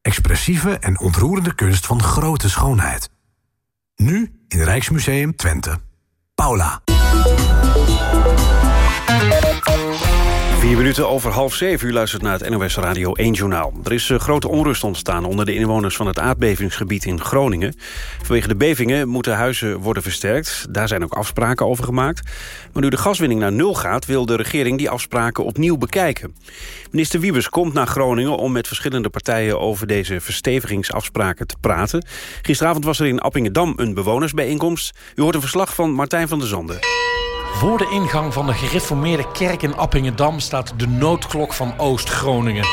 Expressieve en ontroerende kunst van grote schoonheid. Nu in Rijksmuseum Twente. Paula. Vier minuten over half zeven. U luistert naar het NOS Radio 1 Journaal. Er is uh, grote onrust ontstaan onder de inwoners van het aardbevingsgebied in Groningen. Vanwege de bevingen moeten huizen worden versterkt. Daar zijn ook afspraken over gemaakt. Maar nu de gaswinning naar nul gaat... wil de regering die afspraken opnieuw bekijken. Minister Wiebes komt naar Groningen om met verschillende partijen... over deze verstevigingsafspraken te praten. Gisteravond was er in Appingedam een bewonersbijeenkomst. U hoort een verslag van Martijn van der Zanden. Voor de ingang van de gereformeerde kerk in Appingedam staat de noodklok van Oost-Groningen.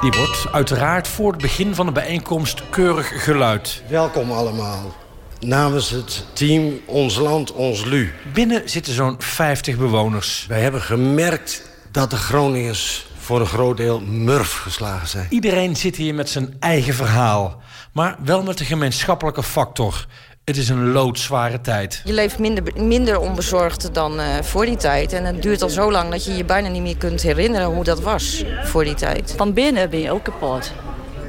Die wordt uiteraard voor het begin van de bijeenkomst keurig geluid. Welkom allemaal. Namens het team Ons Land, Ons Lu. Binnen zitten zo'n 50 bewoners. Wij hebben gemerkt dat de Groningers voor een groot deel murf geslagen zijn. Iedereen zit hier met zijn eigen verhaal. Maar wel met de gemeenschappelijke factor. Het is een loodzware tijd. Je leeft minder, minder onbezorgd dan uh, voor die tijd. En het duurt al zo lang dat je je bijna niet meer kunt herinneren hoe dat was voor die tijd. Van binnen ben je ook kapot.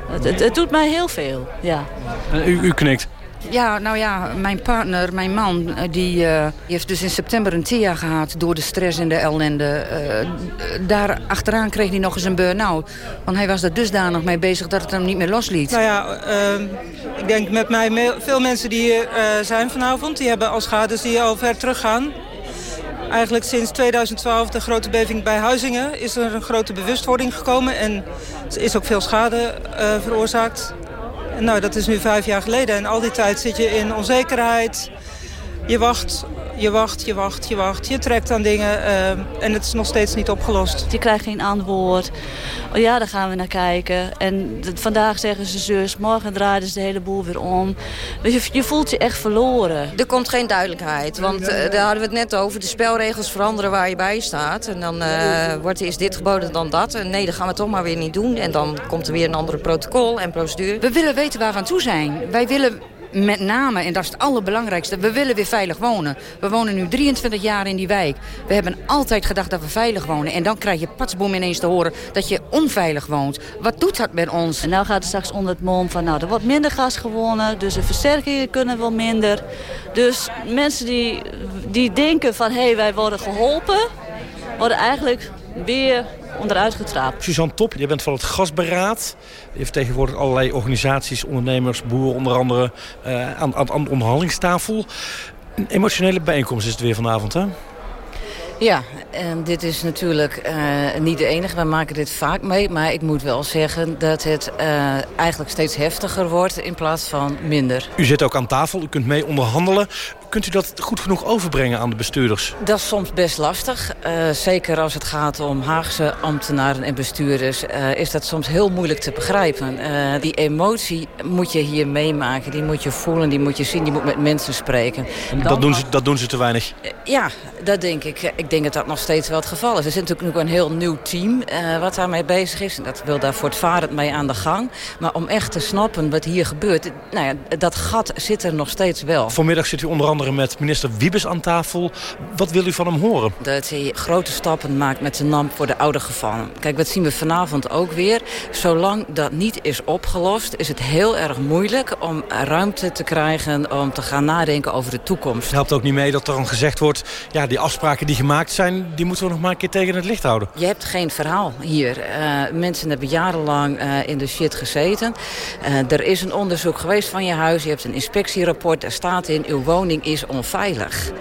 Het, het, het doet mij heel veel, ja. U, u knikt. Ja, nou ja, mijn partner, mijn man, eh, die, uh, heeft dus in september een TIA gehad... door de stress en de ellende. Uh, daar achteraan kreeg hij nog eens een burn-out. Want hij was er dusdanig mee bezig dat het hem niet meer losliet. Nou ja, uh, ik denk met mij veel mensen die hier zijn vanavond... die hebben al schades die al ver teruggaan. Eigenlijk sinds 2012, de grote beving bij Huizingen... is er een grote bewustwording gekomen en er is ook veel schade veroorzaakt. Nou, dat is nu vijf jaar geleden. En al die tijd zit je in onzekerheid. Je wacht, je wacht, je wacht, je wacht. Je trekt aan dingen uh, en het is nog steeds niet opgelost. Je krijgt geen antwoord. Oh ja, daar gaan we naar kijken. En vandaag zeggen ze zus, morgen draaien ze de hele boel weer om. Dus je, je voelt je echt verloren. Er komt geen duidelijkheid, want uh, daar hadden we het net over. De spelregels veranderen waar je bij staat. En dan uh, wordt eerst dit geboden, dan dat. En nee, dat gaan we toch maar weer niet doen. En dan komt er weer een andere protocol en procedure. We willen weten waar we aan toe zijn. Wij willen met name, en dat is het allerbelangrijkste, we willen weer veilig wonen. We wonen nu 23 jaar in die wijk. We hebben altijd gedacht dat we veilig wonen. En dan krijg je patsboom ineens te horen dat je onveilig woont. Wat doet dat met ons? En nou gaat het straks onder het mom van, nou, er wordt minder gas gewonnen. Dus de versterkingen kunnen wel minder. Dus mensen die, die denken van, hé, hey, wij worden geholpen... worden eigenlijk weer onderuit getrapt. Suzanne Top, je bent van het Gasberaad. Je vertegenwoordigt allerlei organisaties, ondernemers, boeren onder andere uh, aan, aan, aan de onderhandelingstafel. Een emotionele bijeenkomst is het weer vanavond, hè? Ja, en dit is natuurlijk uh, niet de enige. We maken dit vaak mee. Maar ik moet wel zeggen dat het uh, eigenlijk steeds heftiger wordt in plaats van minder. U zit ook aan tafel, u kunt mee onderhandelen. Kunt u dat goed genoeg overbrengen aan de bestuurders? Dat is soms best lastig. Uh, zeker als het gaat om Haagse ambtenaren en bestuurders... Uh, is dat soms heel moeilijk te begrijpen. Uh, die emotie moet je hier meemaken. Die moet je voelen, die moet je zien, die moet met mensen spreken. dat, doen ze, dat doen ze te weinig? ja, dat denk ik. Ik denk dat dat nog steeds wel het geval is. Er zit natuurlijk een heel nieuw team wat daarmee bezig is. En dat wil daar voortvarend mee aan de gang. Maar om echt te snappen wat hier gebeurt... Nou ja, dat gat zit er nog steeds wel. Vanmiddag zit u onder andere met minister Wiebes aan tafel. Wat wil u van hem horen? Dat hij grote stappen maakt met de NAM voor de oude gevallen. Kijk, wat zien we vanavond ook weer. Zolang dat niet is opgelost, is het heel erg moeilijk om ruimte te krijgen om te gaan nadenken over de toekomst. Het helpt ook niet mee dat er dan gezegd wordt, ja, die afspraken die gemaakt zijn, die moeten we nog maar een keer tegen het licht houden. Je hebt geen verhaal hier. Uh, mensen hebben jarenlang uh, in de shit gezeten. Uh, er is een onderzoek geweest van je huis. Je hebt een inspectierapport. Er staat in, uw woning is onveilig.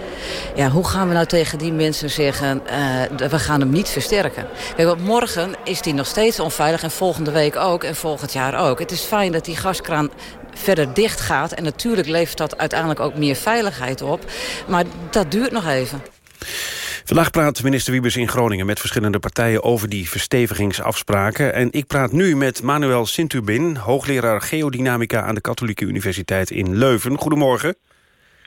Ja, hoe gaan we nou tegen die mensen zeggen, uh, we gaan hem niet versterken? Kijk, want morgen is die nog steeds onveilig en volgende week ook en volgend jaar ook. Het is fijn dat die gaskraan verder dicht gaat. En natuurlijk levert dat uiteindelijk ook meer veiligheid op. Maar dat duurt nog even. Vandaag praat minister Wiebes in Groningen met verschillende partijen over die verstevigingsafspraken. En ik praat nu met Manuel Sintubin, hoogleraar geodynamica aan de Katholieke Universiteit in Leuven. Goedemorgen.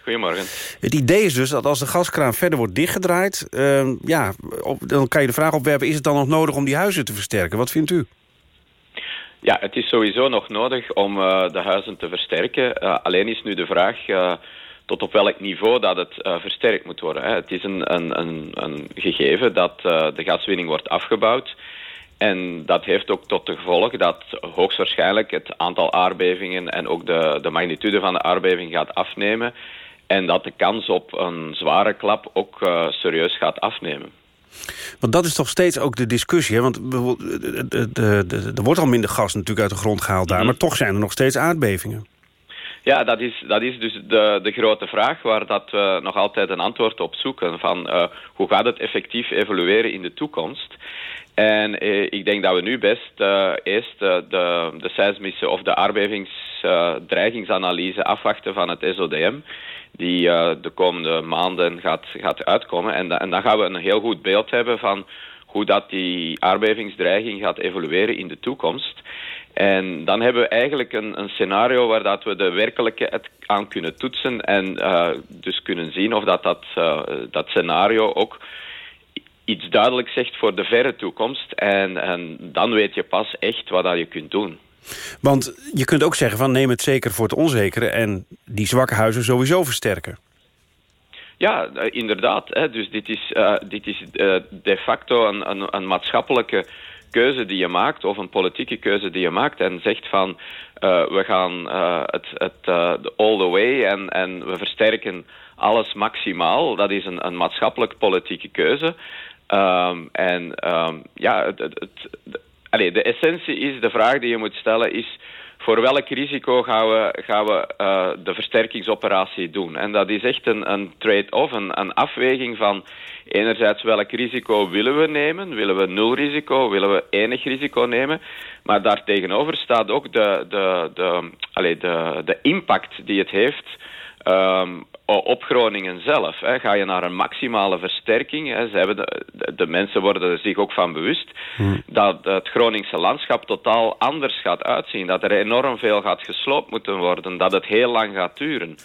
Goedemorgen. Het idee is dus dat als de gaskraan verder wordt dichtgedraaid... Uh, ja, op, dan kan je de vraag opwerpen... is het dan nog nodig om die huizen te versterken? Wat vindt u? Ja, het is sowieso nog nodig om uh, de huizen te versterken. Uh, alleen is nu de vraag uh, tot op welk niveau dat het versterkt moet worden. Hè. Het is een, een, een, een gegeven dat de gaswinning wordt afgebouwd. En dat heeft ook tot de gevolg dat hoogstwaarschijnlijk het aantal aardbevingen en ook de, de magnitude van de aardbeving gaat afnemen. En dat de kans op een zware klap ook uh, serieus gaat afnemen. Want dat is toch steeds ook de discussie. Hè? Want er wordt al minder gas natuurlijk uit de grond gehaald daar... Mm. maar toch zijn er nog steeds aardbevingen. Ja, dat is, dat is dus de, de grote vraag waar dat we nog altijd een antwoord op zoeken. Van, uh, hoe gaat het effectief evolueren in de toekomst? En eh, ik denk dat we nu best uh, eerst de, de seismische of de aardbevingsdreigingsanalyse afwachten van het SODM die uh, de komende maanden gaat, gaat uitkomen. En, en dan gaan we een heel goed beeld hebben van hoe dat die aardbevingsdreiging gaat evolueren in de toekomst. En dan hebben we eigenlijk een, een scenario waar dat we de werkelijkheid aan kunnen toetsen en uh, dus kunnen zien of dat, dat, uh, dat scenario ook iets duidelijk zegt voor de verre toekomst. En, en dan weet je pas echt wat dat je kunt doen. Want je kunt ook zeggen van neem het zeker voor het onzekere... en die zwakke huizen sowieso versterken. Ja, eh, inderdaad. Hè. Dus dit is, uh, dit is uh, de facto een, een, maatschappelijke keuze die je maakt... of een politieke keuze die je maakt en zegt van... we gaan het, het all the way en, en we versterken alles maximaal. Dat is een, een maatschappelijk politieke keuze. Um, en um, ja, het, de essentie is, de vraag die je moet stellen is voor welk risico gaan we, gaan we uh, de versterkingsoperatie doen? En dat is echt een, een trade-off, een, een afweging van enerzijds welk risico willen we nemen? Willen we nul risico? Willen we enig risico nemen? Maar daartegenover staat ook de, de, de, de, de impact die het heeft um, op Groningen zelf. Hè. Ga je naar een maximale versterking, hè, ze hebben de, de, mensen worden er zich ook van bewust, hmm. dat het Groningse landschap totaal anders gaat uitzien. Dat er enorm veel gaat gesloopt moeten worden, dat het heel lang gaat duren.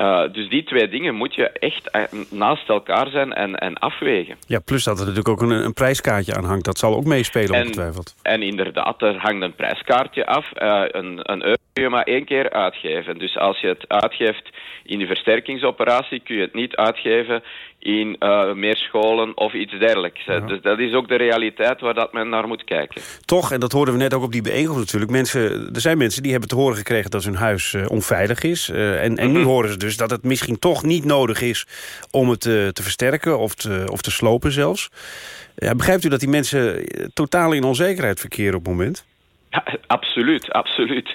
Uh, dus die twee dingen moet je echt eh, naast elkaar zijn en, en afwegen. Ja, plus dat er natuurlijk ook een, een prijskaartje aan hangt. Dat zal ook meespelen ongetwijfeld. En inderdaad, er hangt een prijskaartje af. Uh, een, een euro kun je maar één keer uitgeven. Dus als je het uitgeeft in de versterkingsoperatie... kun je het niet uitgeven in uh, meer scholen of iets dergelijks. Dus dat is ook de realiteit waar dat men naar moet kijken. Toch, en dat hoorden we net ook op die bijeenkomst natuurlijk... Mensen, er zijn mensen die hebben te horen gekregen dat hun huis uh, onveilig is. Uh, en, en nu mhm. horen ze dus dat het misschien toch niet nodig is... om het te versterken of te, of te slopen zelfs. Ja, begrijpt u dat die mensen totaal in onzekerheid verkeren op het moment? Ja, absoluut, absoluut.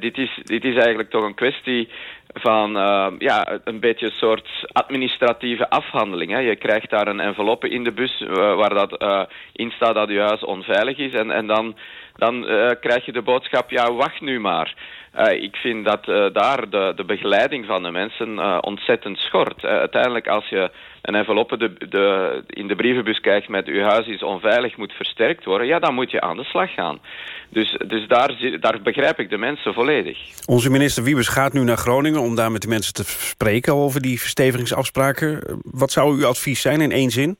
dit, is, dit is eigenlijk toch een kwestie van uh, ja, een beetje een soort administratieve afhandeling. Hè. Je krijgt daar een enveloppe in de bus uh, waar dat uh, in staat dat je huis onveilig is. En, en dan, dan krijg je de boodschap, ja, wacht nu maar. Ik vind dat daar de, de begeleiding van de mensen ontzettend schort. uiteindelijk als je een enveloppe de, de, in de brievenbus krijgt met uw huis is onveilig, moet versterkt worden, ja, dan moet je aan de slag gaan. Dus, dus daar, daar begrijp ik de mensen volledig. Onze minister Wiebes gaat nu naar Groningen om daar met de mensen te spreken over die verstevigingsafspraken. Wat zou uw advies zijn in één zin?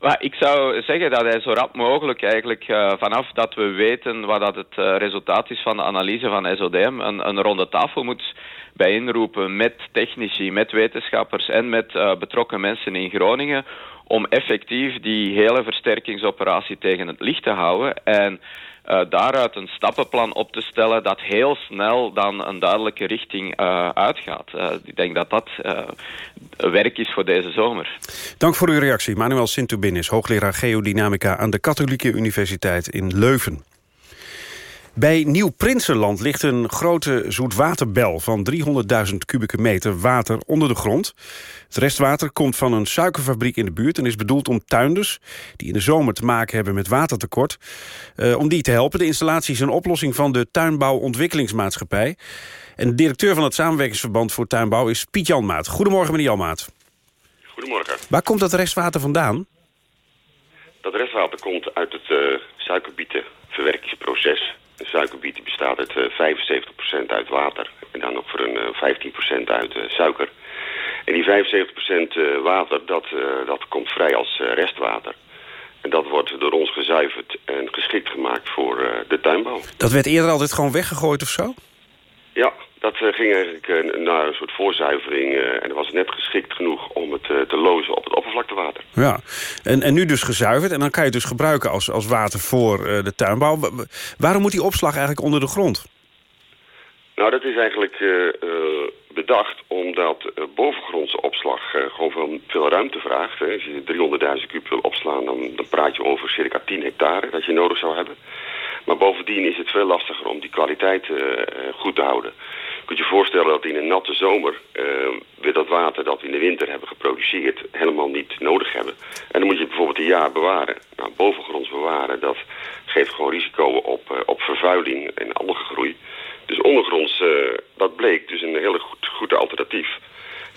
Maar ik zou zeggen dat hij zo rap mogelijk eigenlijk uh, vanaf dat we weten wat dat het uh, resultaat is van de analyse van SODM een, een ronde tafel moet bijeenroepen met technici, met wetenschappers en met uh, betrokken mensen in Groningen om effectief die hele versterkingsoperatie tegen het licht te houden. En uh, daaruit een stappenplan op te stellen dat heel snel dan een duidelijke richting uh, uitgaat. Uh, ik denk dat dat werk is voor deze zomer. Dank voor uw reactie. Manuel Sintubinis, hoogleraar geodynamica aan de Katholieke Universiteit in Leuven. Bij Nieuw-Prinsenland ligt een grote zoetwaterbel van 300.000 kubieke meter water onder de grond. Het restwater komt van een suikerfabriek in de buurt en is bedoeld om tuinders die in de zomer te maken hebben met watertekort, eh, om die te helpen. De installatie is een oplossing van de Tuinbouwontwikkelingsmaatschappij. En de directeur van het Samenwerkingsverband voor Tuinbouw is Piet Janmaat. Goedemorgen meneer Janmaat. Goedemorgen. Waar komt dat restwater vandaan? Dat restwater komt uit het uh, suikerbietenverwerkingsproces. Een suikerbiet bestaat uit uh, eh, 75% uit water en dan nog voor een uh, 15% uit uh, suiker. En die 75% water, dat, dat komt vrij als restwater. En dat wordt door ons gezuiverd en geschikt gemaakt voor de tuinbouw. Dat werd eerder altijd gewoon weggegooid of zo? Ja, dat uh, ging eigenlijk uh, naar een soort voorzuivering. Uh, en dat was net geschikt genoeg om het te lozen op het oppervlaktewater. Ja, en, en nu dus gezuiverd. En dan kan je het dus gebruiken als, als water voor de tuinbouw. waarom moet die opslag eigenlijk onder de grond? Nou, dat is eigenlijk bedacht omdat bovengrondse opslag gewoon veel, veel ruimte vraagt. Hè. Als je 300.000 kub wil opslaan, dan, dan praat je over circa 10 hectare dat je nodig zou hebben. Maar bovendien is het veel lastiger om die kwaliteit uh, goed te houden. Je kunt je voorstellen dat in een natte zomer uh, we dat water dat we in de winter hebben geproduceerd helemaal niet nodig hebben. En dan moet je bijvoorbeeld een jaar bewaren. Nou, bovengronds bewaren, dat geeft gewoon risico op, op vervuiling en algengroei. Dus ondergronds, dat bleek dus een hele goed, goed alternatief.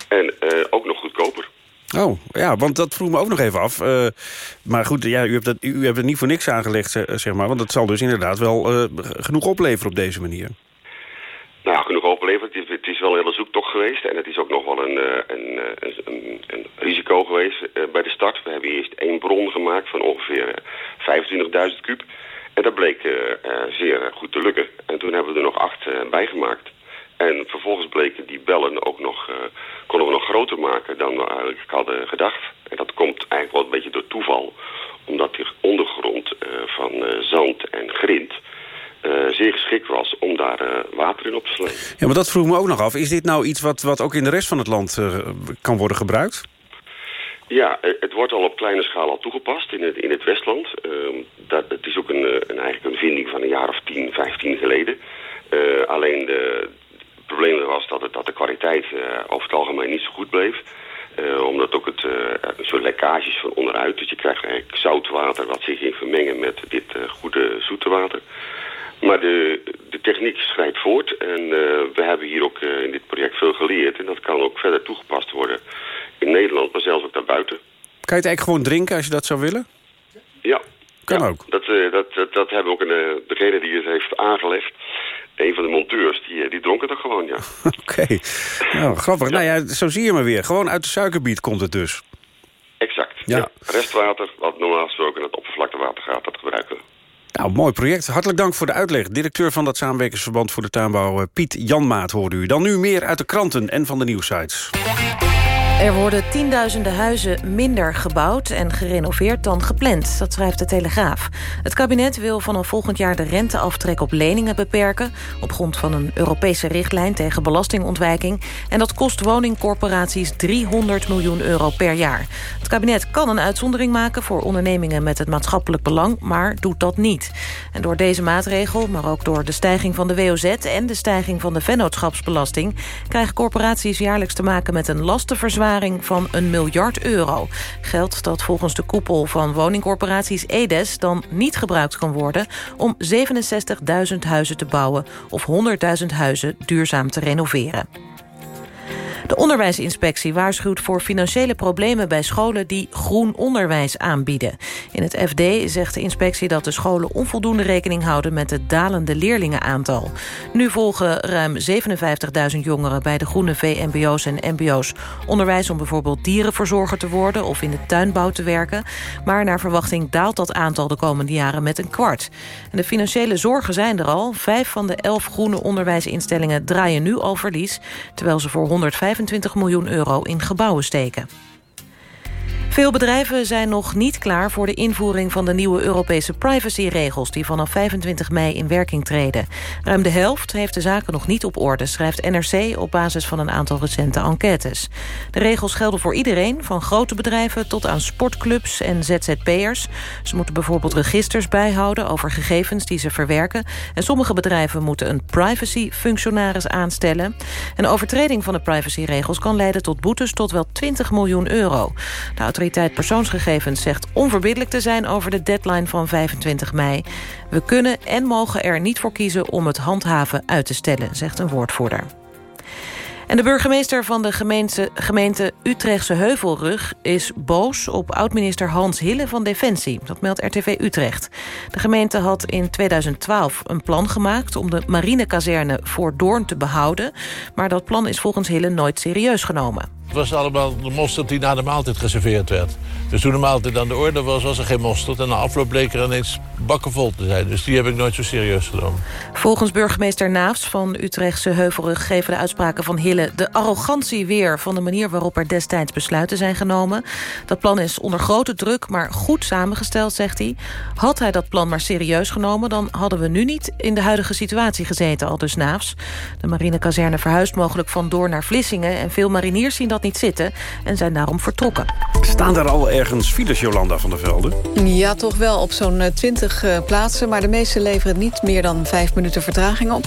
En ook nog goedkoper. Oh, ja, want dat vroeg me ook nog even af. Uh, maar goed, ja, u, hebt dat, u hebt het niet voor niks aangelegd, zeg maar. Want het zal dus inderdaad wel uh, genoeg opleveren op deze manier. Nou ja, genoeg opleveren. Het is, wel een hele zoektocht geweest. En het is ook nog wel een, eh, een, risico geweest bij de start. We hebben eerst één bron gemaakt van ongeveer 25.000 kub. En dat bleek zeer goed te lukken. En toen hebben we er nog acht bijgemaakt. En vervolgens bleken die bellen ook nog, konden we nog groter maken dan we eigenlijk hadden gedacht. En dat komt eigenlijk wel een beetje door toeval. Omdat die ondergrond van zand en grind zeer geschikt was om daar water in op te slaan. Ja, maar dat vroeg me ook nog af. Is dit nou iets wat, wat ook in de rest van het land kan worden gebruikt? Ja, het wordt al op kleine schaal al toegepast in het, in het Westland. Ehm, dat, het is ook een, een, eigenlijk een vinding van een jaar of 10, 15 geleden. alleen de, probleem was dat, het, dat de kwaliteit over het algemeen niet zo goed bleef. omdat ook het een soort lekkages van onderuit. Dus je krijgt eigenlijk zoutwater wat zich ging vermengen met dit goede zoete water. Maar de, de techniek schrijdt voort en we hebben hier ook in dit project veel geleerd. En dat kan ook verder toegepast worden in Nederland, maar zelfs ook daarbuiten. Kan je het eigenlijk gewoon drinken als je dat zou willen? Ja. Kan ja, ook? Dat, dat, dat, dat hebben ook een, degene die het heeft aangelegd. Een van de monteurs, die, die dronk het ook gewoon, ja. Oké. Okay. Nou, grappig. Nou ja, zo zie je maar weer. Gewoon uit de suikerbiet komt het dus. Exact, ja. ja. Restwater, wat normaal gesproken het oppervlaktewater gaat, dat gebruiken we. Nou, mooi project. Hartelijk dank voor de uitleg. Directeur van dat samenwerkingsverband voor de tuinbouw, eh, Piet Janmaat, hoorde u. Dan nu meer uit de kranten en van de nieuwsites. Er worden tienduizenden huizen minder gebouwd en gerenoveerd dan gepland. Dat schrijft de Telegraaf. Het kabinet wil vanaf volgend jaar de renteaftrek op leningen beperken... op grond van een Europese richtlijn tegen belastingontwijking. En dat kost woningcorporaties 300 miljoen euro per jaar. Het kabinet kan een uitzondering maken voor ondernemingen met het maatschappelijk belang... maar doet dat niet. En door deze maatregel, maar ook door de stijging van de WOZ... en de stijging van de vennootschapsbelasting... krijgen corporaties jaarlijks te maken met een lastenverzwaring van een miljard euro. Geld dat volgens de koepel van woningcorporaties EDES... dan niet gebruikt kan worden om 67.000 huizen te bouwen... of 100.000 huizen duurzaam te renoveren. De onderwijsinspectie waarschuwt voor financiële problemen bij scholen die groen onderwijs aanbieden. In het FD zegt de inspectie dat de scholen onvoldoende rekening houden met het dalende leerlingenaantal. Nu volgen ruim 57.000 jongeren bij de groene VMBO's en MBO's onderwijs om bijvoorbeeld dierenverzorger te worden of in de tuinbouw te werken. Maar naar verwachting daalt dat aantal de komende jaren met een kwart. En de financiële zorgen zijn er al. Vijf van de elf groene onderwijsinstellingen draaien nu al verlies, terwijl ze voor 150 25 miljoen euro in gebouwen steken. Veel bedrijven zijn nog niet klaar voor de invoering van de nieuwe Europese privacyregels die vanaf 25 mei in werking treden. Ruim de helft heeft de zaken nog niet op orde, schrijft NRC op basis van een aantal recente enquêtes. De regels gelden voor iedereen, van grote bedrijven tot aan sportclubs en ZZP'ers. Ze moeten bijvoorbeeld registers bijhouden over gegevens die ze verwerken. En sommige bedrijven moeten een privacy-functionaris aanstellen. Een overtreding van de privacyregels kan leiden tot boetes tot wel 20 miljoen euro. Autoriteit persoonsgegevens zegt onverbiddelijk te zijn over de deadline van 25 mei. We kunnen en mogen er niet voor kiezen om het handhaven uit te stellen, zegt een woordvoerder. En de burgemeester van de gemeente, gemeente Utrechtse Heuvelrug... is boos op oud-minister Hans Hille van Defensie. Dat meldt RTV Utrecht. De gemeente had in 2012 een plan gemaakt... om de marinekazerne voor Doorn te behouden. Maar dat plan is volgens Hille nooit serieus genomen. Het was allemaal de mosterd die na de maaltijd geserveerd werd. Dus toen de maaltijd aan de orde was, was er geen mosterd. En na afloop bleek er ineens bakken vol te zijn. Dus die heb ik nooit zo serieus genomen. Volgens burgemeester Naafs van Utrechtse Heuvelrug... geven de uitspraken van Hille de arrogantie weer... van de manier waarop er destijds besluiten zijn genomen. Dat plan is onder grote druk, maar goed samengesteld, zegt hij. Had hij dat plan maar serieus genomen... dan hadden we nu niet in de huidige situatie gezeten, al dus Naafs. De marinekazerne verhuist mogelijk van door naar Vlissingen... en veel mariniers zien dat niet zitten en zijn daarom vertrokken. Staan daar al ergens files, Jolanda van der Velde? Ja, toch wel op zo'n 20 uh, eh, plaatsen. Maar de meeste leveren niet meer dan 5 minuten vertraging op.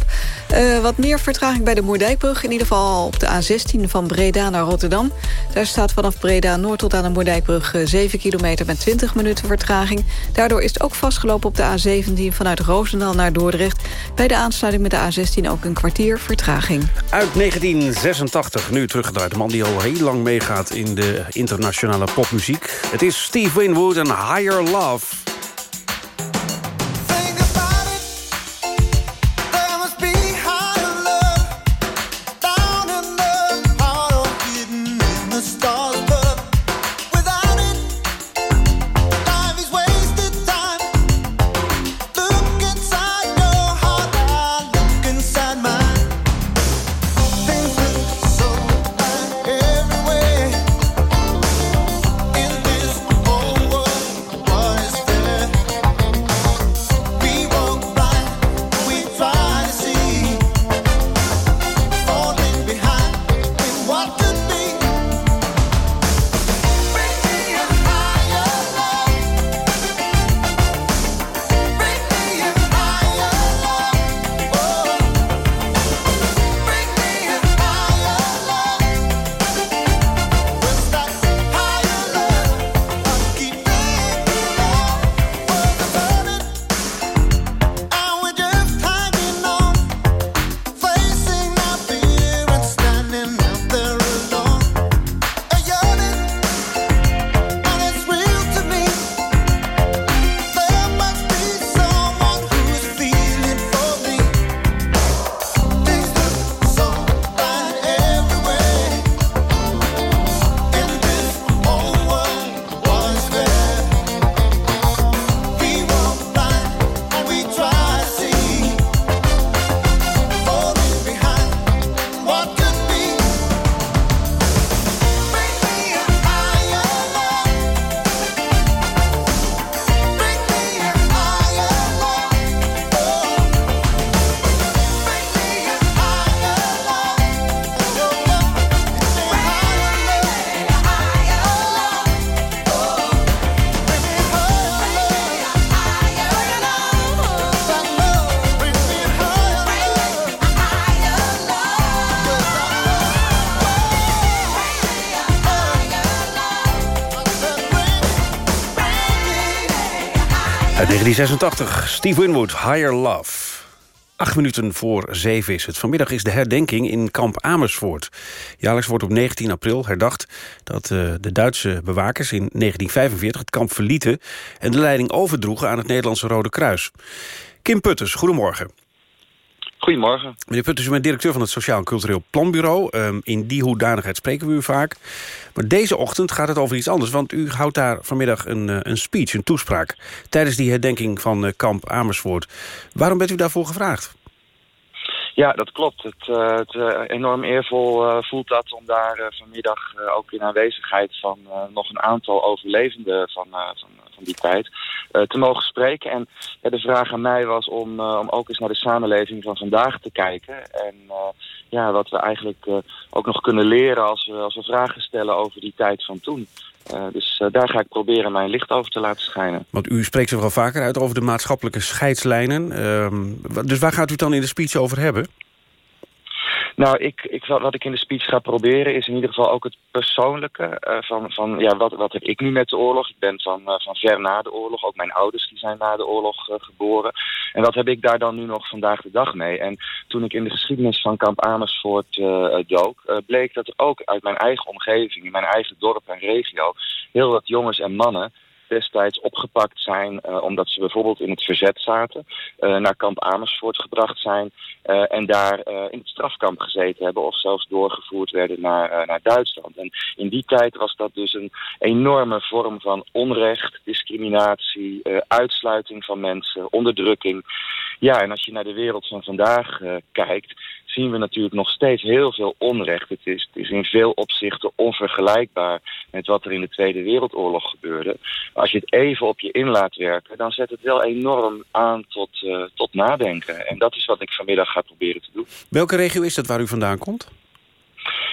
Uh, wat meer vertraging bij de Moerdijkbrug. In ieder geval op de A16 van Breda naar Rotterdam. Daar staat vanaf Breda Noord tot aan de Moerdijkbrug 7 eh, kilometer met 20 minuten vertraging. Daardoor is het ook vastgelopen op de A17 vanuit Roosendaal naar Dordrecht. Bij de aansluiting met de A16 ook een kwartier vertraging. Uit 1986, nu teruggedraaid. De man die al heel lang meegaat in de internationale popmuziek. Het is Steve Winwood en Higher Love. 1986, Steve Winwood, Higher Love. Acht minuten voor zeven is het. Vanmiddag is de herdenking in kamp Amersfoort. Jaarlijks wordt op 19 april herdacht dat uh, de Duitse bewakers in 1945 het kamp verlieten... en de leiding overdroegen aan het Nederlandse Rode Kruis. Kim Putters, goedemorgen. Goedemorgen. Meneer Putters, u bent directeur van het Sociaal en Cultureel Planbureau. Um, in die hoedanigheid spreken we u vaak. Maar deze ochtend gaat het over iets anders... want u houdt daar vanmiddag een, uh, een speech, een toespraak... tijdens die herdenking van uh, kamp Amersfoort. Waarom bent u daarvoor gevraagd? Ja, dat klopt. Het, uh, het uh, enorm eervol uh, voelt dat om daar vanmiddag ook in aanwezigheid van nog een aantal overlevenden van, van, van die tijd te mogen spreken. En de vraag aan mij was om, om ook eens naar de samenleving van vandaag te kijken. En ja, wat we eigenlijk ook nog kunnen leren als we, als we vragen stellen over die tijd van toen. Dus daar ga ik proberen mijn licht over te laten schijnen. Want u spreekt zich wel vaker uit over de maatschappelijke scheidslijnen. Uh, dus waar gaat u het dan in de speech over hebben? Nou, ik, ik, wat ik in de speech ga proberen is in ieder geval ook het persoonlijke. Uh, van, van ja, wat, wat heb ik nu met de oorlog? Ik ben van, uh, van ver na de oorlog. Ook mijn ouders die zijn na de oorlog uh, geboren. En wat heb ik daar dan nu nog vandaag de dag mee? En toen ik in de geschiedenis van kamp Amersfoort dook... bleek dat ook uit mijn eigen omgeving, in mijn eigen dorp en regio... heel wat jongens en mannen destijds opgepakt zijn uh, omdat ze bijvoorbeeld in het verzet zaten, uh, naar kamp Amersfoort gebracht zijn uh, en daar in het strafkamp gezeten hebben of zelfs doorgevoerd werden naar, naar Duitsland. En in die tijd was dat dus een enorme vorm van onrecht, discriminatie, uitsluiting van mensen, onderdrukking. Ja, en als je naar de wereld van vandaag kijkt, zien we natuurlijk nog steeds heel veel onrecht. Het is, het is in veel opzichten onvergelijkbaar met wat er in de Tweede Wereldoorlog gebeurde. Als je het even op je in laat werken, dan zet het wel enorm aan tot, uh, tot nadenken. En dat is wat ik vanmiddag ga proberen te doen. Welke regio is dat waar u vandaan komt?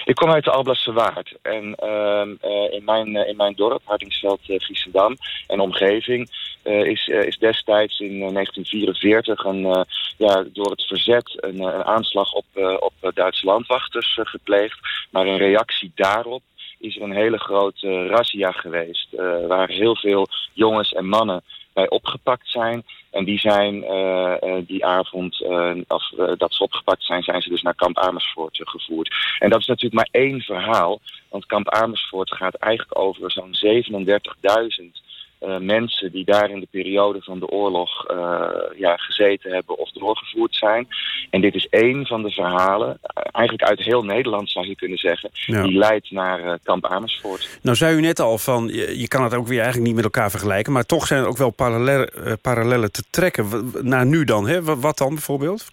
Ik kom uit de Alblasse Waard. En uh, uh, in, mijn, uh, in mijn dorp, Hardingsveld, Giesendam en omgeving... is, is destijds in 1944 een, ja, door het verzet een, een aanslag op, op Duitse landwachters gepleegd. Maar in reactie daarop is er een hele grote razzia geweest... waar heel veel jongens en mannen bij opgepakt zijn. En die zijn uh, uh, die avond, als dat ze opgepakt zijn, zijn ze dus naar kamp Amersfoort gevoerd. En dat is natuurlijk maar één verhaal. Want kamp Amersfoort gaat eigenlijk over zo'n 37.000 uh, mensen die daar in de periode van de oorlog uh, ja, gezeten hebben of doorgevoerd zijn. En dit is één van de verhalen, eigenlijk uit heel Nederland zou je kunnen zeggen, ja. die leidt naar uh, kamp Amersfoort. Nou zei u net al van, je, je, kan het ook weer eigenlijk niet met elkaar vergelijken, maar toch zijn er ook wel parallellen, parallellen te trekken. Naar nu dan, hè? Wat dan bijvoorbeeld?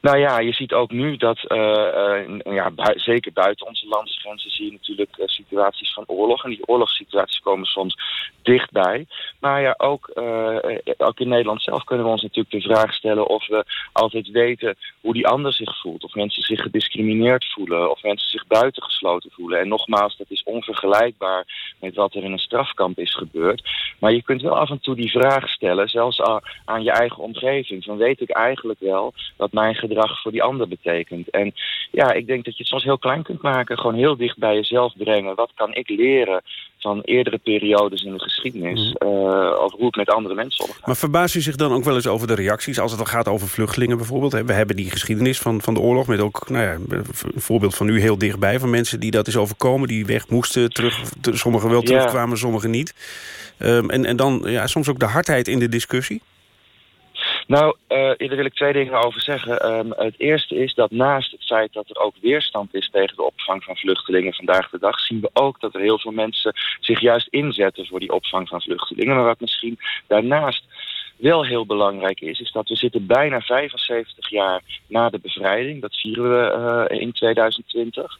Nou ja, je ziet ook nu dat, uh, uh, ja, zeker buiten onze landsgrenzen zie je natuurlijk uh, situaties van oorlog. En die oorlogssituaties komen soms dichtbij. Maar ja, ook, ook in Nederland zelf kunnen we ons natuurlijk de vraag stellen of we altijd weten hoe die ander zich voelt. Of mensen zich gediscrimineerd voelen. Of mensen zich buitengesloten voelen. En nogmaals, dat is onvergelijkbaar met wat er in een strafkamp is gebeurd. Maar je kunt wel af en toe die vraag stellen, zelfs aan je eigen omgeving. Van weet ik eigenlijk wel wat mijn gedrag voor die ander betekent. En ja, ik denk dat je het soms heel klein kunt maken. Gewoon heel dicht bij jezelf brengen. Wat kan ik leren van eerdere periodes in de geschiedenis... Uh, over hoe het met andere mensen omgaat. Maar verbaast u zich dan ook wel eens over de reacties... als het dan gaat over vluchtelingen bijvoorbeeld? We hebben die geschiedenis van, van de oorlog... met ook nou ja, een voorbeeld van u heel dichtbij... van mensen die dat is overkomen, die weg moesten. Terug, sommigen wel terugkwamen, ja. sommigen niet. Um, en, en dan ja, soms ook de hardheid in de discussie? Nou, uh, daar wil ik twee dingen over zeggen. Um, het eerste is dat naast het feit dat er ook weerstand is tegen de opvang van vluchtelingen vandaag de dag, zien we ook dat er heel veel mensen zich juist inzetten voor die opvang van vluchtelingen. Maar wat misschien daarnaast wel heel belangrijk is, is dat we zitten bijna 75 jaar na de bevrijding. Dat vieren we uh, in 2020.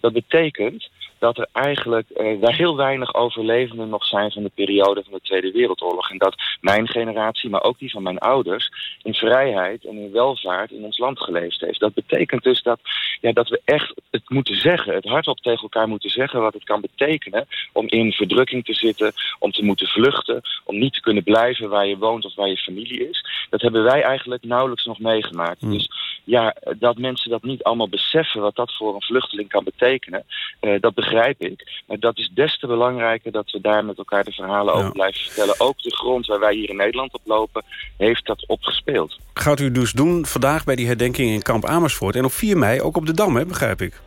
Dat betekent dat er eigenlijk uh, heel weinig overlevenden nog zijn van de periode van de Tweede Wereldoorlog. En dat mijn generatie, maar ook die van mijn ouders, in vrijheid en in welvaart in ons land geleefd heeft. Dat betekent dus dat, ja, dat we echt het moeten zeggen, het hardop tegen elkaar moeten zeggen wat het kan betekenen om in verdrukking te zitten, om te moeten vluchten, om niet te kunnen blijven waar je woont of waar je familie is. Dat hebben wij eigenlijk nauwelijks nog meegemaakt. Mm. Dus ja, dat mensen dat niet allemaal beseffen wat dat voor een vluchteling kan betekenen, eh, dat begrijp ik. Maar dat is des te belangrijker dat we daar met elkaar de verhalen over blijven vertellen. Ook de grond waar wij hier in Nederland op lopen, heeft dat opgespeeld. Gaat u dus doen vandaag bij die herdenking in kamp Amersfoort... en op 4 mei ook op de Dam, hè, begrijp ik?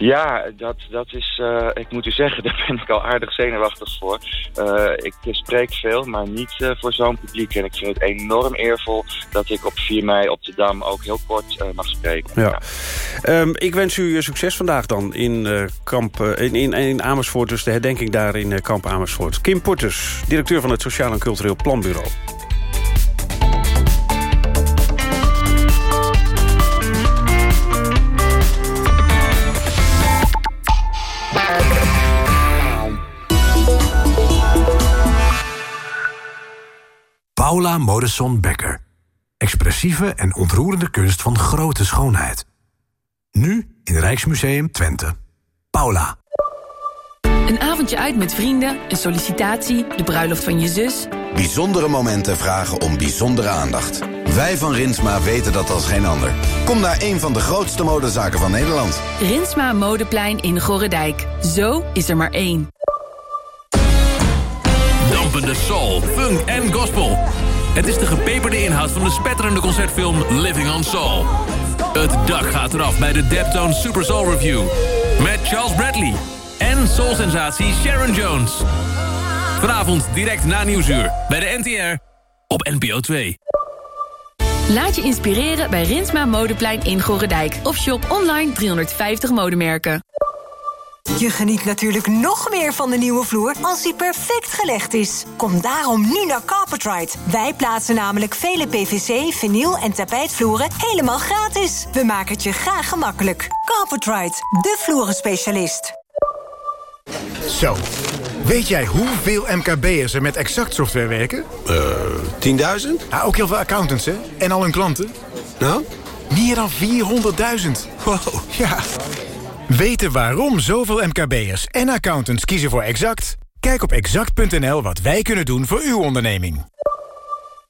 Ja, dat, dat is, uh, ik moet u zeggen, daar ben ik al aardig zenuwachtig voor. Uh, ik spreek veel, maar niet uh, voor zo'n publiek. En ik vind het enorm eervol dat ik op 4 mei op de Dam ook heel kort mag spreken. Ja. ja. Um, ik wens u succes vandaag dan in, kamp, in, in, in, Amersfoort. Dus de herdenking daar in kamp Amersfoort. Kim Porters, directeur van het Sociaal en Cultureel Planbureau. Paula Modesson Becker. Expressieve en ontroerende kunst van grote schoonheid. Nu in Rijksmuseum Twente. Paula. Een avondje uit met vrienden, een sollicitatie, de bruiloft van je zus. Bijzondere momenten vragen om bijzondere aandacht. Wij van Rinsma weten dat als geen ander. Kom naar een van de grootste modezaken van Nederland. Rinsma Modeplein in Gorredijk. Zo is er maar één. Dampende soul, funk en gospel. Het is de gepeperde inhoud van de spetterende concertfilm Living on Soul. Het dak gaat eraf bij de Deptone Super Soul Review. Met Charles Bradley en soul-sensatie Sharon Jones. Vanavond direct na Nieuwsuur bij de NTR op NPO 2. Laat je inspireren bij Rinsma Modeplein in Gorredijk. Of shop online 350 modemerken. Je geniet natuurlijk nog meer van de nieuwe vloer als die perfect gelegd is. Kom daarom nu naar Carpetride. Wij plaatsen namelijk vele PVC, vinyl en tapijtvloeren helemaal gratis. We maken het je graag gemakkelijk. Carpetride, de vloerenspecialist. Zo, weet jij hoeveel MKB'ers er met Exact software werken? Eh, 10.000? Ja, ook heel veel accountants, hè? En al hun klanten. Nou? Meer dan 400.000. Wow. Ja. Weten waarom zoveel MKB'ers en accountants kiezen voor Exact? Kijk op exact.nl wat wij kunnen doen voor uw onderneming.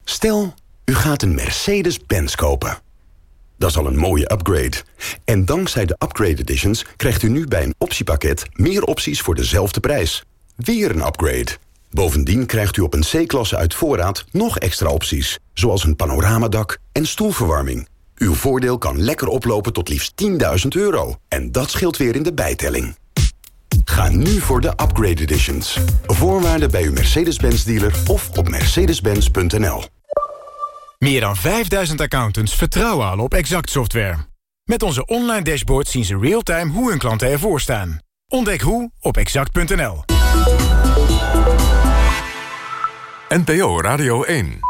Stel, u gaat een Mercedes-Benz kopen. Dat is al een mooie upgrade. En dankzij de Upgrade Editions krijgt u nu bij een optiepakket... meer opties voor dezelfde prijs. Weer een upgrade. Bovendien krijgt u op een C-klasse uit voorraad nog extra opties... zoals een panoramadak en stoelverwarming. Uw voordeel kan lekker oplopen tot liefst 10.000 euro. En dat scheelt weer in de bijtelling. Ga nu voor de Upgrade Editions. Voorwaarden bij uw Mercedes-Benz dealer of op mercedes-benz.nl. Meer dan 5000 accountants vertrouwen al op Exact Software. Met onze online dashboard zien ze real-time hoe hun klanten ervoor staan. Ontdek hoe op exact.nl. NPO Radio 1